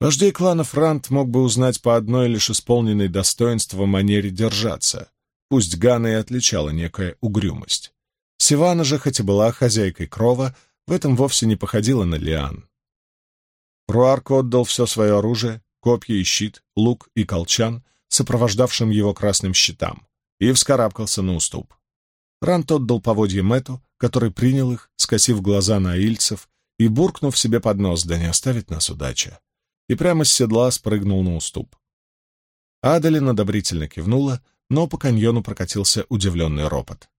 Вождей кланов Рант мог бы узнать по одной лишь исполненной достоинства манере держаться, пусть Гана и отличала некая угрюмость. Сивана же, хоть и была хозяйкой крова, в этом вовсе не походила на Лиан. Руарк отдал все свое оружие, копья и щит, лук и колчан, сопровождавшим его красным щитам, и вскарабкался на уступ. Рант отдал поводье Мэту, который принял их, скосив глаза на ильцев и буркнув себе под нос, да не оставит нас удача, и прямо с седла спрыгнул на уступ. Адалин одобрительно кивнула, но по каньону прокатился удивленный ропот.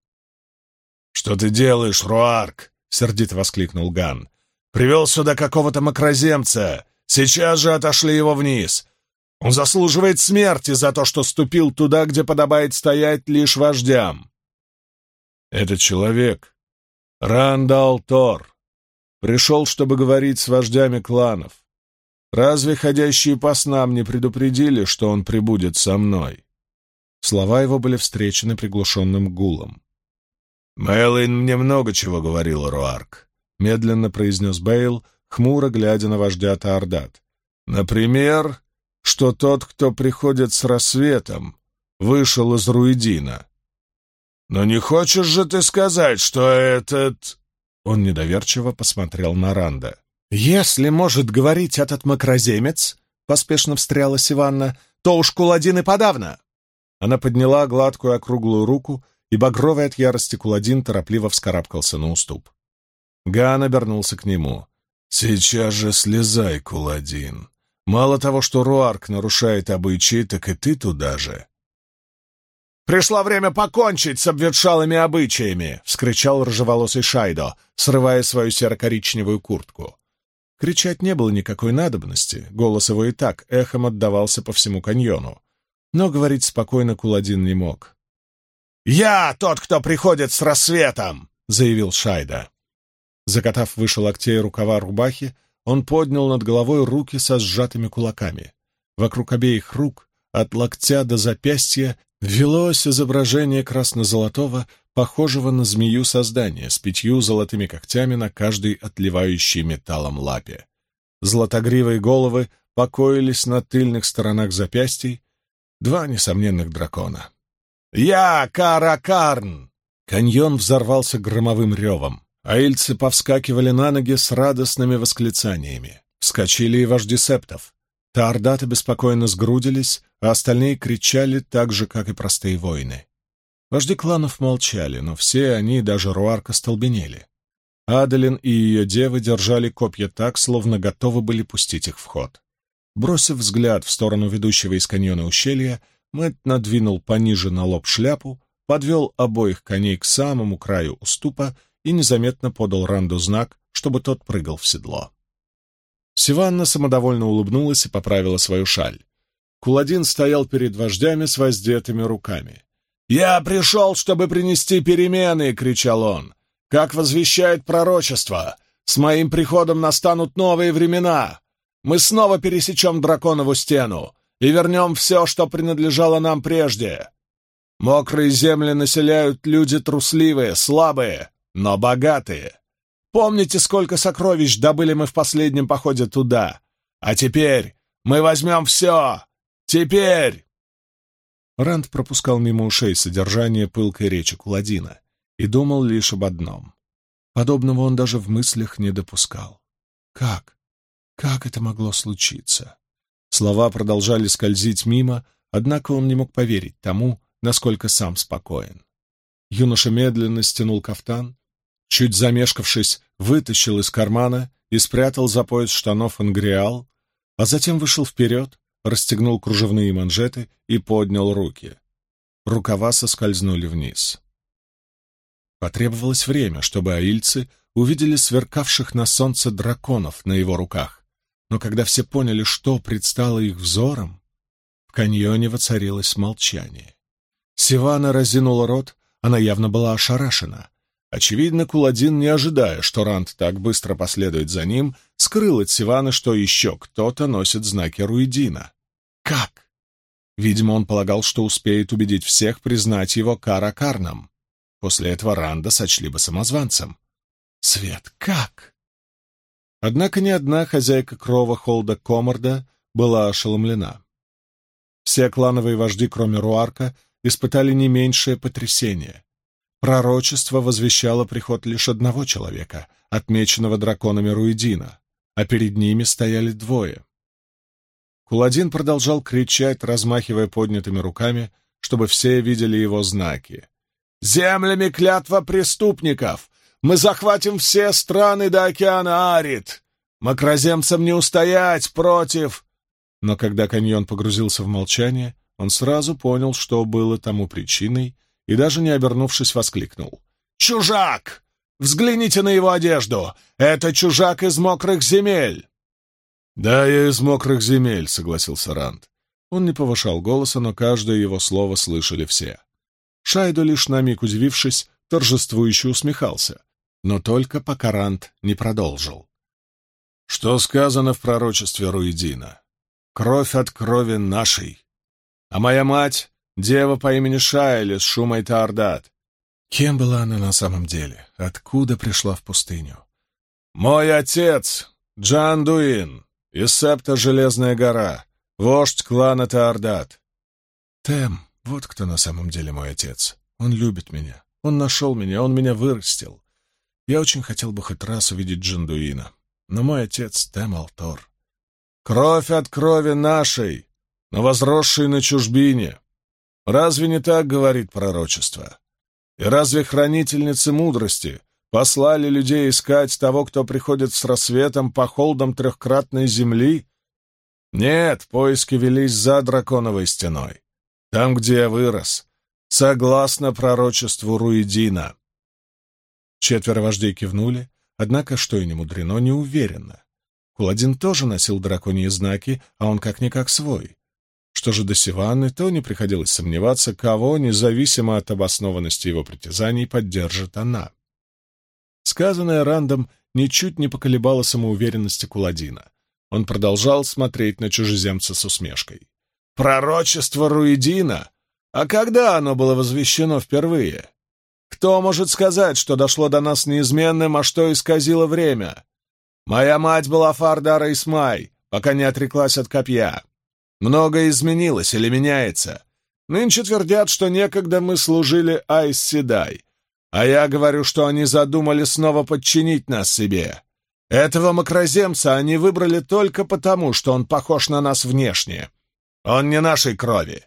«Что ты делаешь, Руарк?» — сердито воскликнул Ган. «Привел сюда какого-то макроземца! Сейчас же отошли его вниз! Он заслуживает смерти за то, что ступил туда, где подобает стоять лишь вождям!» «Этот человек — Рандал Тор. Пришел, чтобы говорить с вождями кланов. Разве ходящие по снам не предупредили, что он прибудет со мной?» Слова его были встречены приглушенным гулом. «Мэлэйн мне много чего говорил, Руарк», — медленно произнес Бейл, хмуро глядя на вождя Таордат. «Например, что тот, кто приходит с рассветом, вышел из Руидина. Но не хочешь же ты сказать, что этот...» Он недоверчиво посмотрел на Ранда. «Если может говорить этот макроземец», — поспешно встряла Сиванна, — «то уж Куладин и подавно». Она подняла гладкую округлую руку, и багровый от ярости Куладин торопливо вскарабкался на уступ. Ган обернулся к нему. «Сейчас же слезай, Куладин. Мало того, что Руарк нарушает обычаи, так и ты туда же». «Пришло время покончить с обветшалыми обычаями!» — вскричал рыжеволосый Шайдо, срывая свою серо-коричневую куртку. Кричать не было никакой надобности, голос его и так эхом отдавался по всему каньону. Но говорить спокойно Куладин не мог. «Я тот, кто приходит с рассветом!» — заявил Шайда. Закатав выше локтей рукава рубахи, он поднял над головой руки со сжатыми кулаками. Вокруг обеих рук, от локтя до запястья, велось изображение красно-золотого, похожего на змею создания с пятью золотыми когтями на каждой отливающей металлом лапе. Златогривые головы покоились на тыльных сторонах запястий, два несомненных дракона. «Я Каракарн!» Каньон взорвался громовым ревом. Аильцы повскакивали на ноги с радостными восклицаниями. Вскочили и вожди септов. Таордаты беспокойно сгрудились, а остальные кричали так же, как и простые воины. Вожди кланов молчали, но все они, даже Руарка, столбенели. Адалин и ее девы держали копья так, словно готовы были пустить их в ход. Бросив взгляд в сторону ведущего из каньона ущелья, Мэтт надвинул пониже на лоб шляпу, подвел обоих коней к самому краю уступа и незаметно подал Ранду знак, чтобы тот прыгал в седло. Сиванна самодовольно улыбнулась и поправила свою шаль. Куладин стоял перед вождями с воздетыми руками. «Я пришел, чтобы принести перемены!» — кричал он. «Как возвещает пророчество, с моим приходом настанут новые времена! Мы снова пересечем драконову стену, и вернем все, что принадлежало нам прежде. Мокрые земли населяют люди трусливые, слабые, но богатые. Помните, сколько сокровищ добыли мы в последнем походе туда? А теперь мы возьмем все! Теперь!» Ранд пропускал мимо ушей содержание пылкой речи Куладина и думал лишь об одном. Подобного он даже в мыслях не допускал. Как? Как это могло случиться? Слова продолжали скользить мимо, однако он не мог поверить тому, насколько сам спокоен. Юноша медленно стянул кафтан, чуть замешкавшись, вытащил из кармана и спрятал за пояс штанов ангриал, а затем вышел вперед, расстегнул кружевные манжеты и поднял руки. Рукава соскользнули вниз. Потребовалось время, чтобы аильцы увидели сверкавших на солнце драконов на его руках. Но когда все поняли, что предстало их взором, в каньоне воцарилось молчание. Сивана разинула рот, она явно была ошарашена. Очевидно, Куладин, не ожидая, что Ранд так быстро последует за ним, скрыл от Сивана, что еще кто-то носит знаки Руидина. Как? Видимо, он полагал, что успеет убедить всех признать его Каракарном. После этого Ранда сочли бы самозванцем. Свет, как? Однако ни одна хозяйка крова Холда Комарда была ошеломлена. Все клановые вожди, кроме Руарка, испытали не меньшее потрясение. Пророчество возвещало приход лишь одного человека, отмеченного драконами Руидина, а перед ними стояли двое. Куладин продолжал кричать, размахивая поднятыми руками, чтобы все видели его знаки. «Землями клятва преступников! Мы захватим все страны до океана Арит! Макроземцам не устоять против...» Но когда каньон погрузился в молчание, он сразу понял, что было тому причиной, и даже не обернувшись воскликнул. «Чужак! Взгляните на его одежду! Это чужак из мокрых земель!» «Да, я из мокрых земель», — согласился Ранд. Он не повышал голоса, но каждое его слово слышали все. Шайду, лишь на миг удивившись, торжествующе усмехался, но только пока Ранд не продолжил. «Что сказано в пророчестве Руидина? Кровь от крови нашей. А моя мать Дева по имени Шайли с шумой Таордат. Кем была она на самом деле? Откуда пришла в пустыню? «Мой отец, Джан Дуин, из септа Железная гора, вождь клана Таордат». «Тем, вот кто на самом деле мой отец. Он любит меня. Он нашел меня, он меня вырастил. Я очень хотел бы хоть раз увидеть Джандуина. Но мой отец Тем Алтор. Кровь от крови нашей, но возросшей на чужбине. Разве не так говорит пророчество? И разве хранительницы мудрости послали людей искать того, кто приходит с рассветом по холдам трехкратной земли? Нет, поиски велись за драконовой стеной, там, где я вырос, согласно пророчеству Руидина. Четверо вождей кивнули, однако, что и не мудрено, не уверенно. Куладин тоже носил драконьи знаки, а он как-никак свой. Что же до Сиванны, то не приходилось сомневаться, кого, независимо от обоснованности его притязаний, поддержит она. Сказанное Рандом ничуть не поколебало самоуверенности Куладина. Он продолжал смотреть на чужеземца с усмешкой. «Пророчество Руидина? А когда оно было возвещено впервые? Кто может сказать, что дошло до нас неизменным, а что исказило время? Моя мать была Фардара Исмай, пока не отреклась от копья. Многое изменилось или меняется. Нынче твердят, что некогда мы служили Айс Седай, а я говорю, что они задумали снова подчинить нас себе. Этого макроземца они выбрали только потому, что он похож на нас внешне. Он не нашей крови.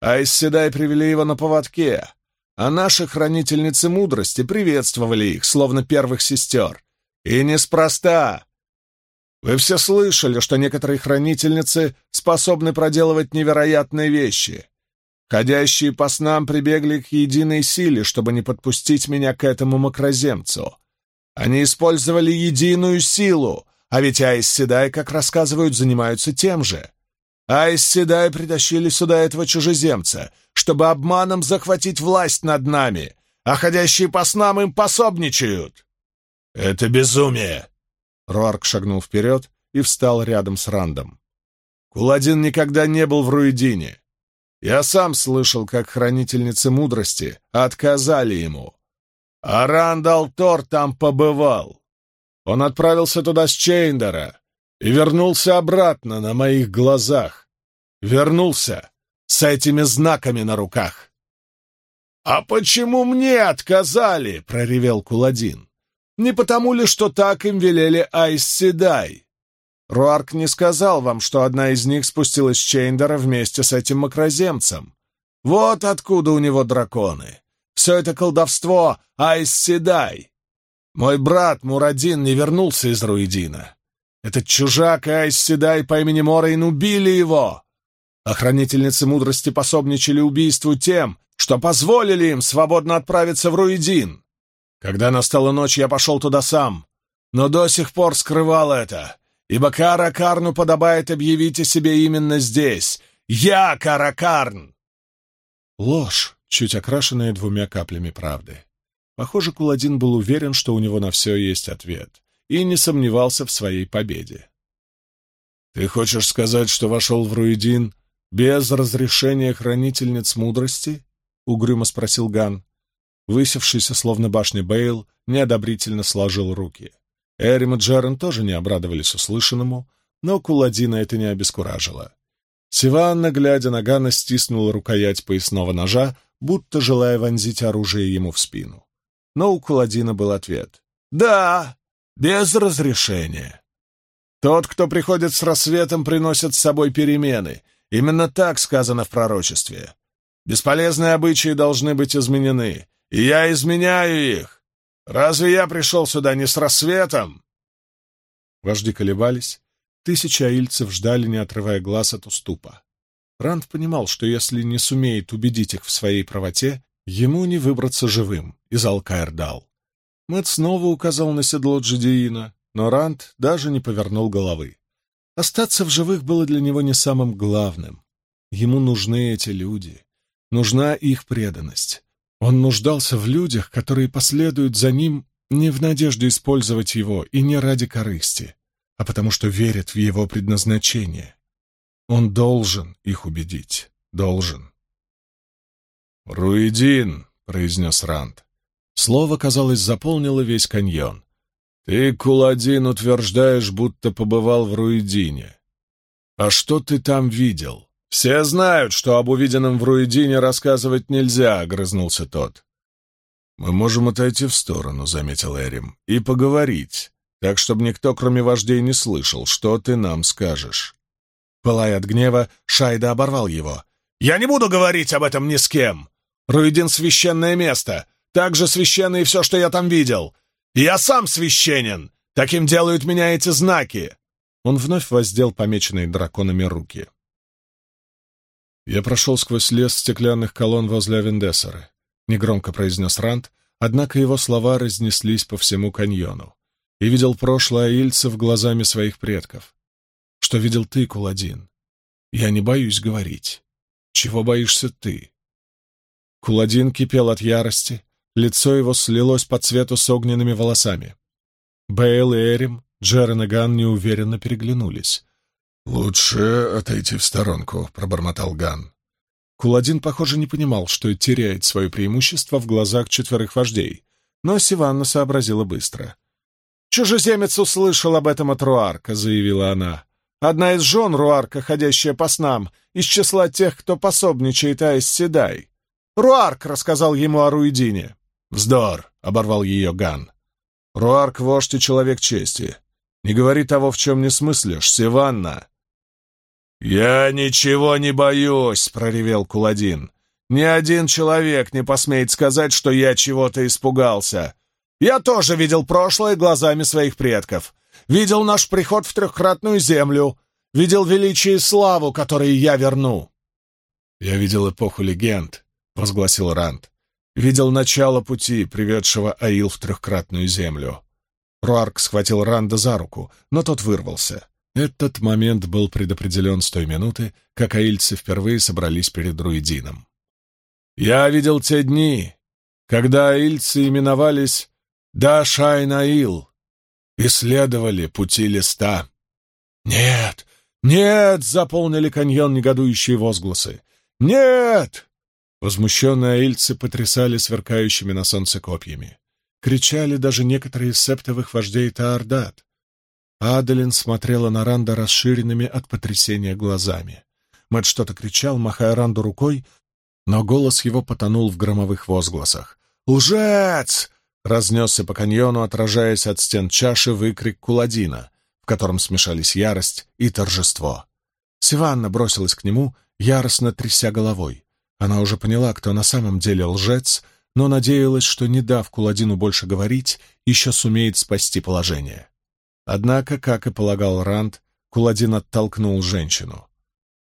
Айс Седай привели его на поводке, а наши хранительницы мудрости приветствовали их, словно первых сестер. И неспроста. Вы все слышали, что некоторые хранительницы способны проделывать невероятные вещи. Ходящие по снам прибегли к единой силе, чтобы не подпустить меня к этому макроземцу. Они использовали единую силу, а ведь Айс Седай, как рассказывают, занимаются тем же. Айз Седай притащили сюда этого чужеземца, чтобы обманом захватить власть над нами, а ходящие по снам им пособничают. «Это безумие!» Руарк шагнул вперед и встал рядом с Рандом. Куладин никогда не был в Руидине. Я сам слышал, как хранительницы мудрости отказали ему. А Ранд ал'Тор там побывал. Он отправился туда с Чейндейра и вернулся обратно на моих глазах. Вернулся с этими знаками на руках. «А почему мне отказали?» — проревел Куладин. Не потому ли, что так им велели Айз Седай? Руарк не сказал вам, что одна из них спустилась с Чейндера вместе с этим мокроземцем. Вот откуда у него драконы. Все это колдовство Айз Седай. Мой брат Мурадин не вернулся из Руидина. Этот чужак Айс Седай по имени Морейн убили его. Охранительницы мудрости пособничали убийству тем, что позволили им свободно отправиться в Руидин. Когда настала ночь, я пошел туда сам, но до сих пор скрывал это, ибо Каракарну подобает объявить о себе именно здесь. Я Каракарн!» Ложь, чуть окрашенная двумя каплями правды. Похоже, Куладин был уверен, что у него на все есть ответ, и не сомневался в своей победе. «Ты хочешь сказать, что вошел в Руидин без разрешения хранительниц мудрости?» — угрюмо спросил Ган. Высевшийся, словно башня Бейл, неодобрительно сложил руки. Эрим и Джерен тоже не обрадовались услышанному, но Куладина это не обескуражило. Сиванна, глядя на Гана, стиснула рукоять поясного ножа, будто желая вонзить оружие ему в спину. Но у Куладина был ответ. «Да, без разрешения. Тот, кто приходит с рассветом, приносит с собой перемены. Именно так сказано в пророчестве. Бесполезные обычаи должны быть изменены, и я изменяю их. Разве я пришел сюда не с рассветом?» Вожди колебались. Тысячи аильцев ждали, не отрывая глаз от уступа. Ранд понимал, что если не сумеет убедить их в своей правоте, ему не выбраться живым из Алкаэрдал. Мэт снова указал на седло Джедиина, но Ранд даже не повернул головы. Остаться в живых было для него не самым главным. Ему нужны эти люди, нужна их преданность. Он нуждался в людях, которые последуют за ним не в надежде использовать его и не ради корысти, а потому что верят в его предназначение. Он должен их убедить, должен. «Руидин», — произнес Ранд. Слово, казалось, заполнило весь каньон. «Ты, Куладин, утверждаешь, будто побывал в Руидине. А что ты там видел?» «Все знают, что об увиденном в Руидине рассказывать нельзя», — огрызнулся тот. «Мы можем отойти в сторону», — заметил Эрим, — «и поговорить, так, чтобы никто, кроме вождей, не слышал, что ты нам скажешь». Пылая от гнева, Шайда оборвал его. «Я не буду говорить об этом ни с кем! Руидин — священное место, так же священно и все, что я там видел. я сам священен! Таким делают меня эти знаки!» Он вновь воздел помеченные драконами руки. «Я прошел сквозь лес стеклянных колонн возле Авендесера», — негромко произнес Рант, однако его слова разнеслись по всему каньону. «И видел прошлое аильцев глазами своих предков. Что видел ты, Куладин? Я не боюсь говорить. Чего боишься ты?» Куладин кипел от ярости, лицо его слилось по цвету с огненными волосами. Бейл и Эрим, Джерен и Ган неуверенно переглянулись. «Лучше отойти в сторонку», — пробормотал Ган. Куладин, похоже, не понимал, что теряет свое преимущество в глазах четверых вождей, но Сиванна сообразила быстро. «Чужеземец услышал об этом от Руарка», — заявила она. «Одна из жен Руарка, ходящая по снам, из числа тех, кто пособничает Айс Седай. Руарк рассказал ему о Руидине». «Вздор!» — оборвал ее Ган. «Руарк — вождь и человек чести. Не говори того, в чем не смыслишь, Сиванна. «Я ничего не боюсь!» — проревел Куладин. «Ни один человек не посмеет сказать, что я чего-то испугался. Я тоже видел прошлое глазами своих предков. Видел наш приход в трехкратную землю. Видел величие и славу, которые я верну». «Я видел эпоху легенд», — возгласил Ранд. «Видел начало пути, приведшего Аил в трехкратную землю». Руарк схватил Ранда за руку, но тот вырвался. Этот момент был предопределен с той минуты, как аильцы впервые собрались перед Руидином. «Я видел те дни, когда аильцы именовались Дашайн-Аил, исследовали пути листа». «Нет! Нет!» — заполнили каньон негодующие возгласы. «Нет!» Возмущенные аильцы потрясали сверкающими на солнце копьями. Кричали даже некоторые из септовых вождей Таордат. Адалин смотрела на Ранда расширенными от потрясения глазами. Мэтт что-то кричал, махая Ранду рукой, но голос его потонул в громовых возгласах. «Лжец!» — разнесся по каньону, отражаясь от стен чаши выкрик Куладина, в котором смешались ярость и торжество. Сиванна бросилась к нему, яростно тряся головой. Она уже поняла, кто на самом деле лжец, но надеялась, что, не дав Куладину больше говорить, еще сумеет спасти положение. Однако, как и полагал Ранд, Куладин оттолкнул женщину.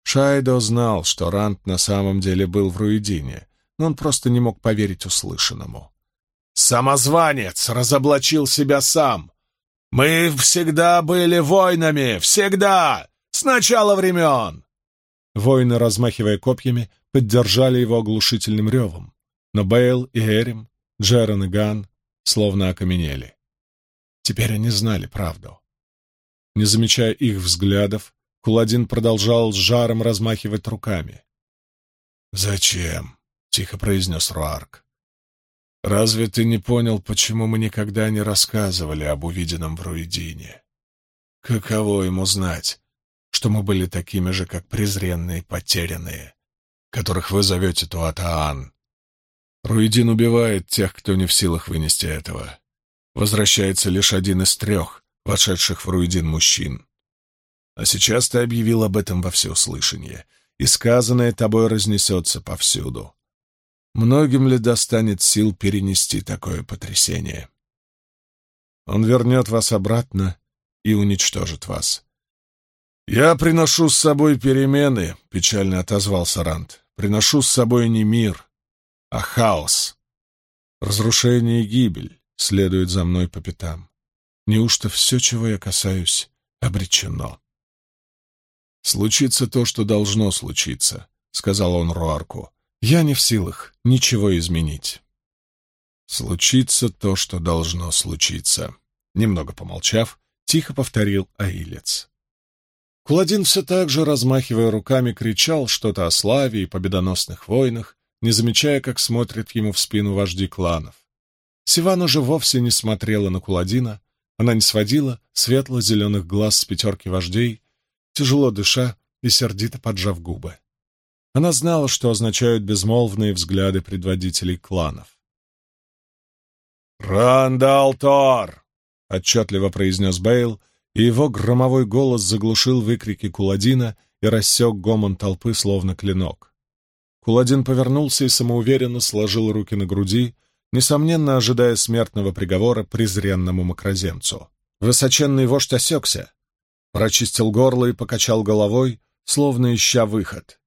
Шайдо знал, что Ранд на самом деле был в Руидине, но он просто не мог поверить услышанному. Самозванец разоблачил себя сам. Мы всегда были воинами, всегда, с начала времен. Воины, размахивая копьями, поддержали его оглушительным ревом, но Бейл и Эрим, Джерон и Ган словно окаменели. Теперь они знали правду. Не замечая их взглядов, Куладин продолжал с жаром размахивать руками. «Зачем?» — тихо произнес Руарк. «Разве ты не понял, почему мы никогда не рассказывали об увиденном в Руидине? Каково ему знать, что мы были такими же, как презренные потерянные, которых вы зовете Туатаан? Руидин убивает тех, кто не в силах вынести этого. Возвращается лишь один из трех, вошедших в Руидин мужчин. А сейчас ты объявил об этом во всеуслышание, и сказанное тобой разнесется повсюду. Многим ли достанет сил перенести такое потрясение? Он вернет вас обратно и уничтожит вас. «Я приношу с собой перемены», — печально отозвался Ранд. «Приношу с собой не мир, а хаос. Разрушение и гибель следуют за мной по пятам. Неужто все, чего я касаюсь, обречено?» «Случится то, что должно случиться», — сказал он Руарку. «Я не в силах ничего изменить». «Случится то, что должно случиться», — немного помолчав, тихо повторил Аилец. Куладин все так же, размахивая руками, кричал что-то о славе и победоносных войнах, не замечая, как смотрят ему в спину вожди кланов. Сиван уже вовсе не смотрела на Куладина, она не сводила светло-зеленых глаз с пятерки вождей, тяжело дыша и сердито поджав губы. Она знала, что означают безмолвные взгляды предводителей кланов. «Рандалтор!» — отчетливо произнес Бейл, и его громовой голос заглушил выкрики Куладина и рассек гомон толпы, словно клинок. Куладин повернулся и самоуверенно сложил руки на груди, несомненно ожидая смертного приговора презренному макроземцу. Высоченный вождь осекся, прочистил горло и покачал головой, словно ища выход.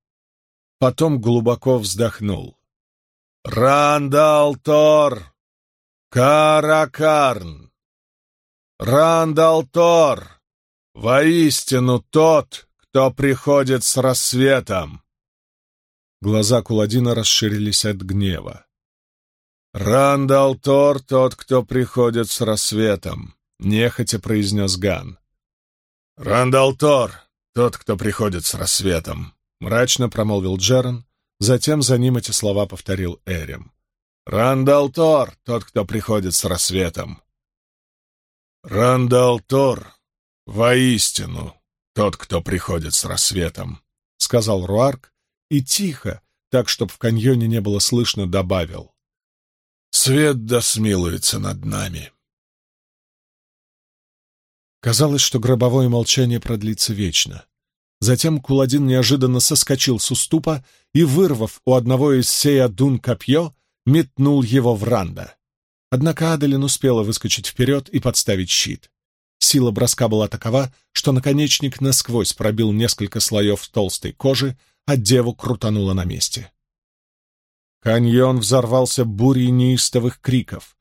Потом глубоко вздохнул. «Ранд ал'Тор! Кар'а'карн! Ранд ал'Тор! Воистину тот, кто приходит с рассветом!» Глаза Куладина расширились от гнева. «Ранд ал'Тор — тот, кто приходит с рассветом», — нехотя произнес Хан. «Ранд ал'Тор — тот, кто приходит с рассветом», — мрачно промолвил Джеран, затем за ним эти слова повторил Эрим. «Рандалтор — тот, кто приходит с рассветом». «Рандал Тор, воистину, тот, кто приходит с рассветом», — сказал Руарк, и тихо, так, чтоб в каньоне не было слышно, добавил. «Свет да смилуется над нами». Казалось, что гробовое молчание продлится вечно. Затем Куладин неожиданно соскочил с уступа и, вырвав у одного из сея дун копье, метнул его в Ранда. Однако Адалин успела выскочить вперед и подставить щит. Сила броска была такова, что наконечник насквозь пробил несколько слоев толстой кожи, а деву крутануло на месте. Каньон взорвался бурей неистовых криков.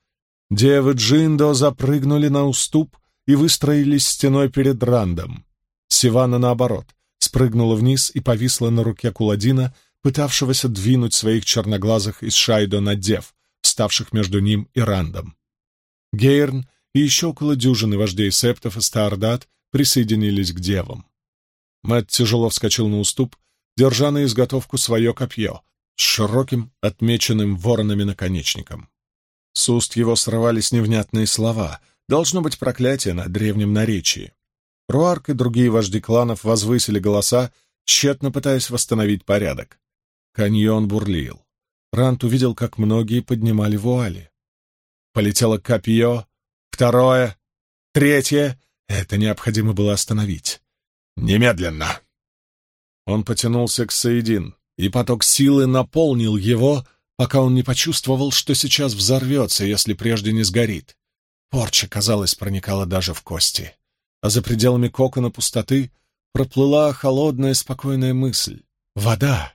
Девы Джиндо запрыгнули на уступ и выстроились стеной перед Рандом. Сивана, наоборот, спрыгнула вниз и повисла на руке Куладина, пытавшегося двинуть своих черноглазых из Шайдо на дев, вставших между ним и Рандом. Гейрн и еще около дюжины вождей септов и Стаордат присоединились к девам. Мэтт тяжело вскочил на уступ, держа на изготовку свое копье с широким, отмеченным воронами наконечником. С уст его срывались невнятные слова, должно быть проклятие на древнем наречии. Руарк и другие вожди кланов возвысили голоса, тщетно пытаясь восстановить порядок. Каньон бурлил. Рант увидел, как многие поднимали вуали. Полетело копье, второе, третье. Это необходимо было остановить. Немедленно! Он потянулся к Саидин, и поток силы наполнил его, пока он не почувствовал, что сейчас взорвется, если прежде не сгорит. Порча, казалось, проникала даже в кости. А за пределами кокона пустоты проплыла холодная спокойная мысль. Вода!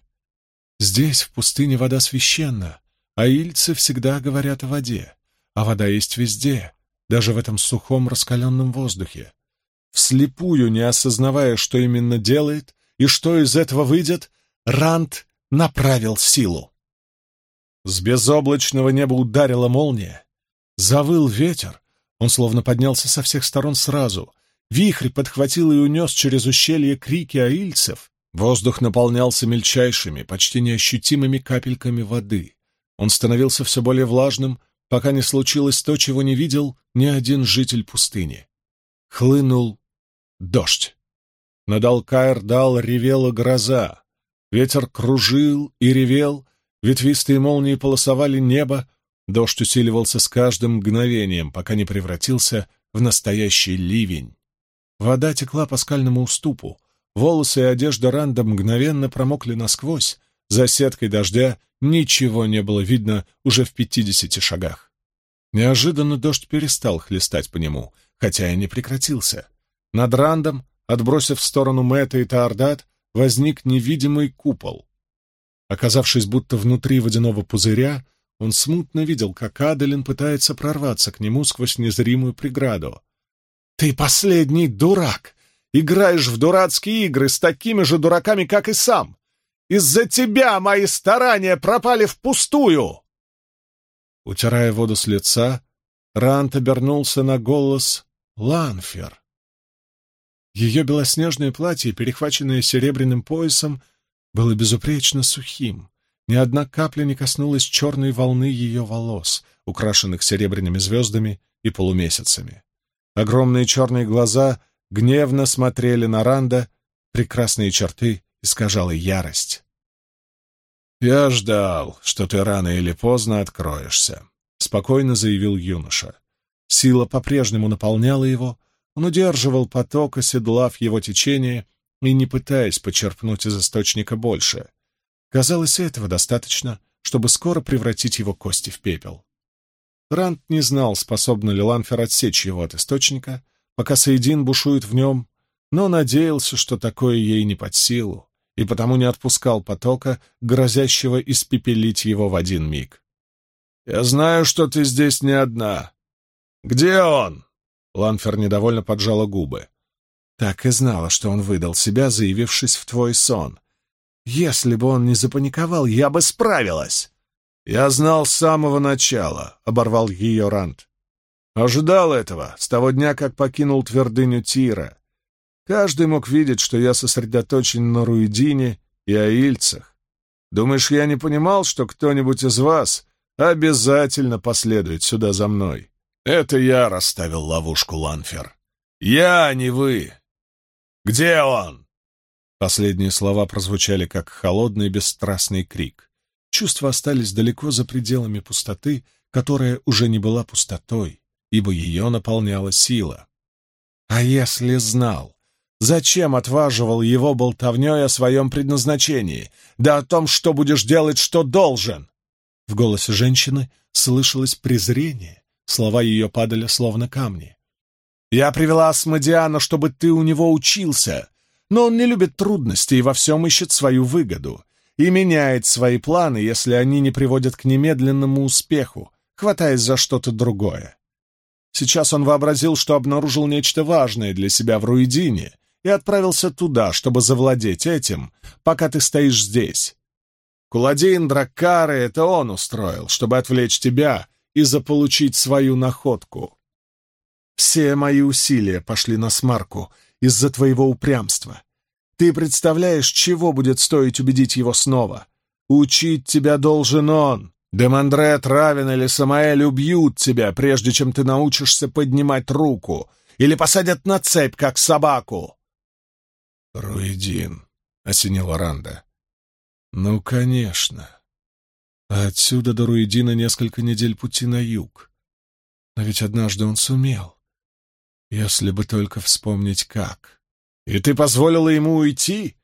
Здесь, в пустыне, вода священна, а ильцы всегда говорят о воде. а вода есть везде, даже в этом сухом раскаленном воздухе. Вслепую, не осознавая, что именно делает и что из этого выйдет, Ранд направил силу. С безоблачного неба ударила молния, завыл ветер, он словно поднялся со всех сторон сразу. Вихрь подхватил и унес через ущелье крики аильцев. Воздух наполнялся мельчайшими, почти неощутимыми капельками воды. Он становился все более влажным, пока не случилось то, чего не видел ни один житель пустыни. Хлынул дождь. Над Алкаэр-Дал ревела гроза. Ветер кружил и ревел, ветвистые молнии полосовали небо, дождь усиливался с каждым мгновением, пока не превратился в настоящий ливень. Вода текла по скальному уступу, волосы и одежда Ранда мгновенно промокли насквозь, за сеткой дождя ничего не было видно уже в пятидесяти шагах. Неожиданно дождь перестал хлестать по нему, хотя и не прекратился. Над Рандом, отбросив в сторону Мэтта и Таордат, возник невидимый купол. Оказавшись будто внутри водяного пузыря, он смутно видел, как Аделин пытается прорваться к нему сквозь незримую преграду. «Ты последний дурак! Играешь в дурацкие игры с такими же дураками, как и сам! Из-за тебя мои старания пропали впустую!» Утирая воду с лица, Рант обернулся на голос Ланфер. Ее белоснежное платье, перехваченное серебряным поясом, было безупречно сухим. Ни одна капля не коснулась черной волны ее волос, украшенных серебряными звездами и полумесяцами. Огромные черные глаза гневно смотрели на Ранда, прекрасные черты искажала ярость. «Я ждал, что ты рано или поздно откроешься», — спокойно заявил юноша. Сила по-прежнему наполняла его, он удерживал поток, оседлав его течение и не пытаясь почерпнуть из источника больше. Казалось, этого достаточно, чтобы скоро превратить его кости в пепел. Рант не знал, способна ли Ланфер отсечь его от источника, пока Саидин бушует в нем, но надеялся, что такое ей не под силу, и потому не отпускал потока, грозящего испепелить его в один миг. «Я знаю, что ты здесь не одна. Где он?» Ланфер недовольно поджала губы. Так и знала, что он выдал себя, заявившись в твой сон. Если бы он не запаниковал, я бы справилась. Я знал с самого начала, — оборвал ее Рант. Ожидал этого с того дня, как покинул твердыню Тира. Каждый мог видеть, что я сосредоточен на Руидине и Аильцах. Думаешь, я не понимал, что кто-нибудь из вас обязательно последует сюда за мной? Это я расставил ловушку, Ланфер. Я, а не вы. Где он? Последние слова прозвучали как холодный бесстрастный крик. Чувства остались далеко за пределами пустоты, которая уже не была пустотой, ибо ее наполняла сила. А если знал, зачем отваживал его болтовней о своем предназначении, да о том, что будешь делать, что должен? В голосе женщины слышалось презрение, Слова ее падали словно камни. «Я привела Асмодиана, чтобы ты у него учился, но он не любит трудностей и во всем ищет свою выгоду и меняет свои планы, если они не приводят к немедленному успеху, хватаясь за что-то другое. Сейчас он вообразил, что обнаружил нечто важное для себя в Руидине и отправился туда, чтобы завладеть этим, пока ты стоишь здесь. Куладейн Драккары — это он устроил, чтобы отвлечь тебя и заполучить свою находку. Все мои усилия пошли на смарку из-за твоего упрямства. Ты представляешь, чего будет стоить убедить его снова? Учить тебя должен он. Демандрет, Равен или Самаэль убьют тебя, прежде чем ты научишься поднимать руку, или посадят на цепь, как собаку. Руидин, — осенила Ранда. Ну, конечно. А отсюда до Руидина несколько недель пути на юг. Но ведь однажды он сумел. Если бы только вспомнить как. И ты позволила ему уйти?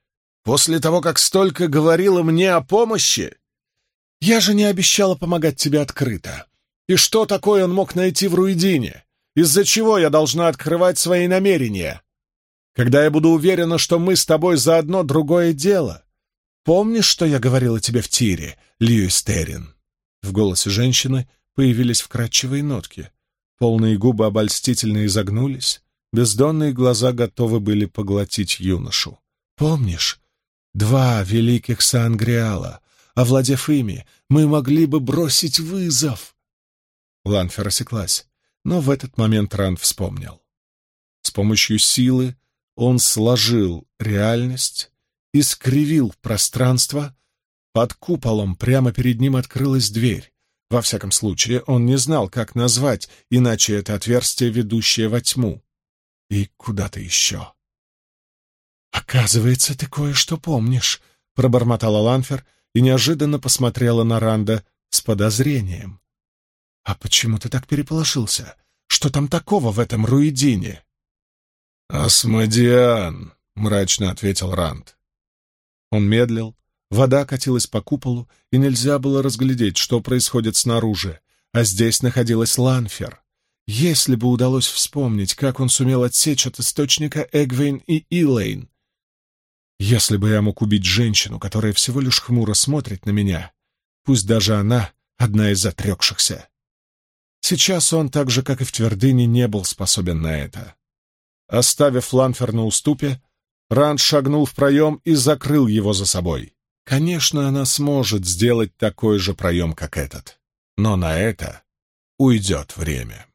После того, как столько говорила мне о помощи? Я же не обещала помогать тебе открыто. И что такое он мог найти в Руидине? Из-за чего я должна открывать свои намерения? Когда я буду уверена, что мы с тобой заодно другое дело, Помнишь, что я говорила тебе в тире, Льюис Террин?» В голосе женщины появились вкрадчивые нотки. Полные губы обольстительно изогнулись, бездонные глаза готовы были поглотить юношу. «Помнишь? Два великих Сангриала. Овладев ими, мы могли бы бросить вызов!» Ланфер осеклась, но в этот момент Ранд вспомнил. С помощью силы он сложил реальность, искривил пространство. Под куполом прямо перед ним открылась дверь. Во всяком случае, он не знал, как назвать, иначе это отверстие, ведущее во тьму. И куда-то еще. «Оказывается, ты кое-что помнишь», — пробормотала Ланфер и неожиданно посмотрела на Ранда с подозрением. «А почему ты так переполошился? Что там такого в этом руидине?» «Асмодиан», — мрачно ответил Ранд. Он медлил, вода катилась по куполу, и нельзя было разглядеть, что происходит снаружи, а здесь находилась Ланфер. Если бы удалось вспомнить, как он сумел отсечь от источника Эгвейн и Илэйн. Если бы я мог убить женщину, которая всего лишь хмуро смотрит на меня, пусть даже она одна из отрекшихся. Сейчас он, так же, как и в твердыне, не был способен на это. Оставив Ланфер на уступе, Ранд шагнул в проем и закрыл его за собой. Конечно, она сможет сделать такой же проем, как этот, но на это уйдет время.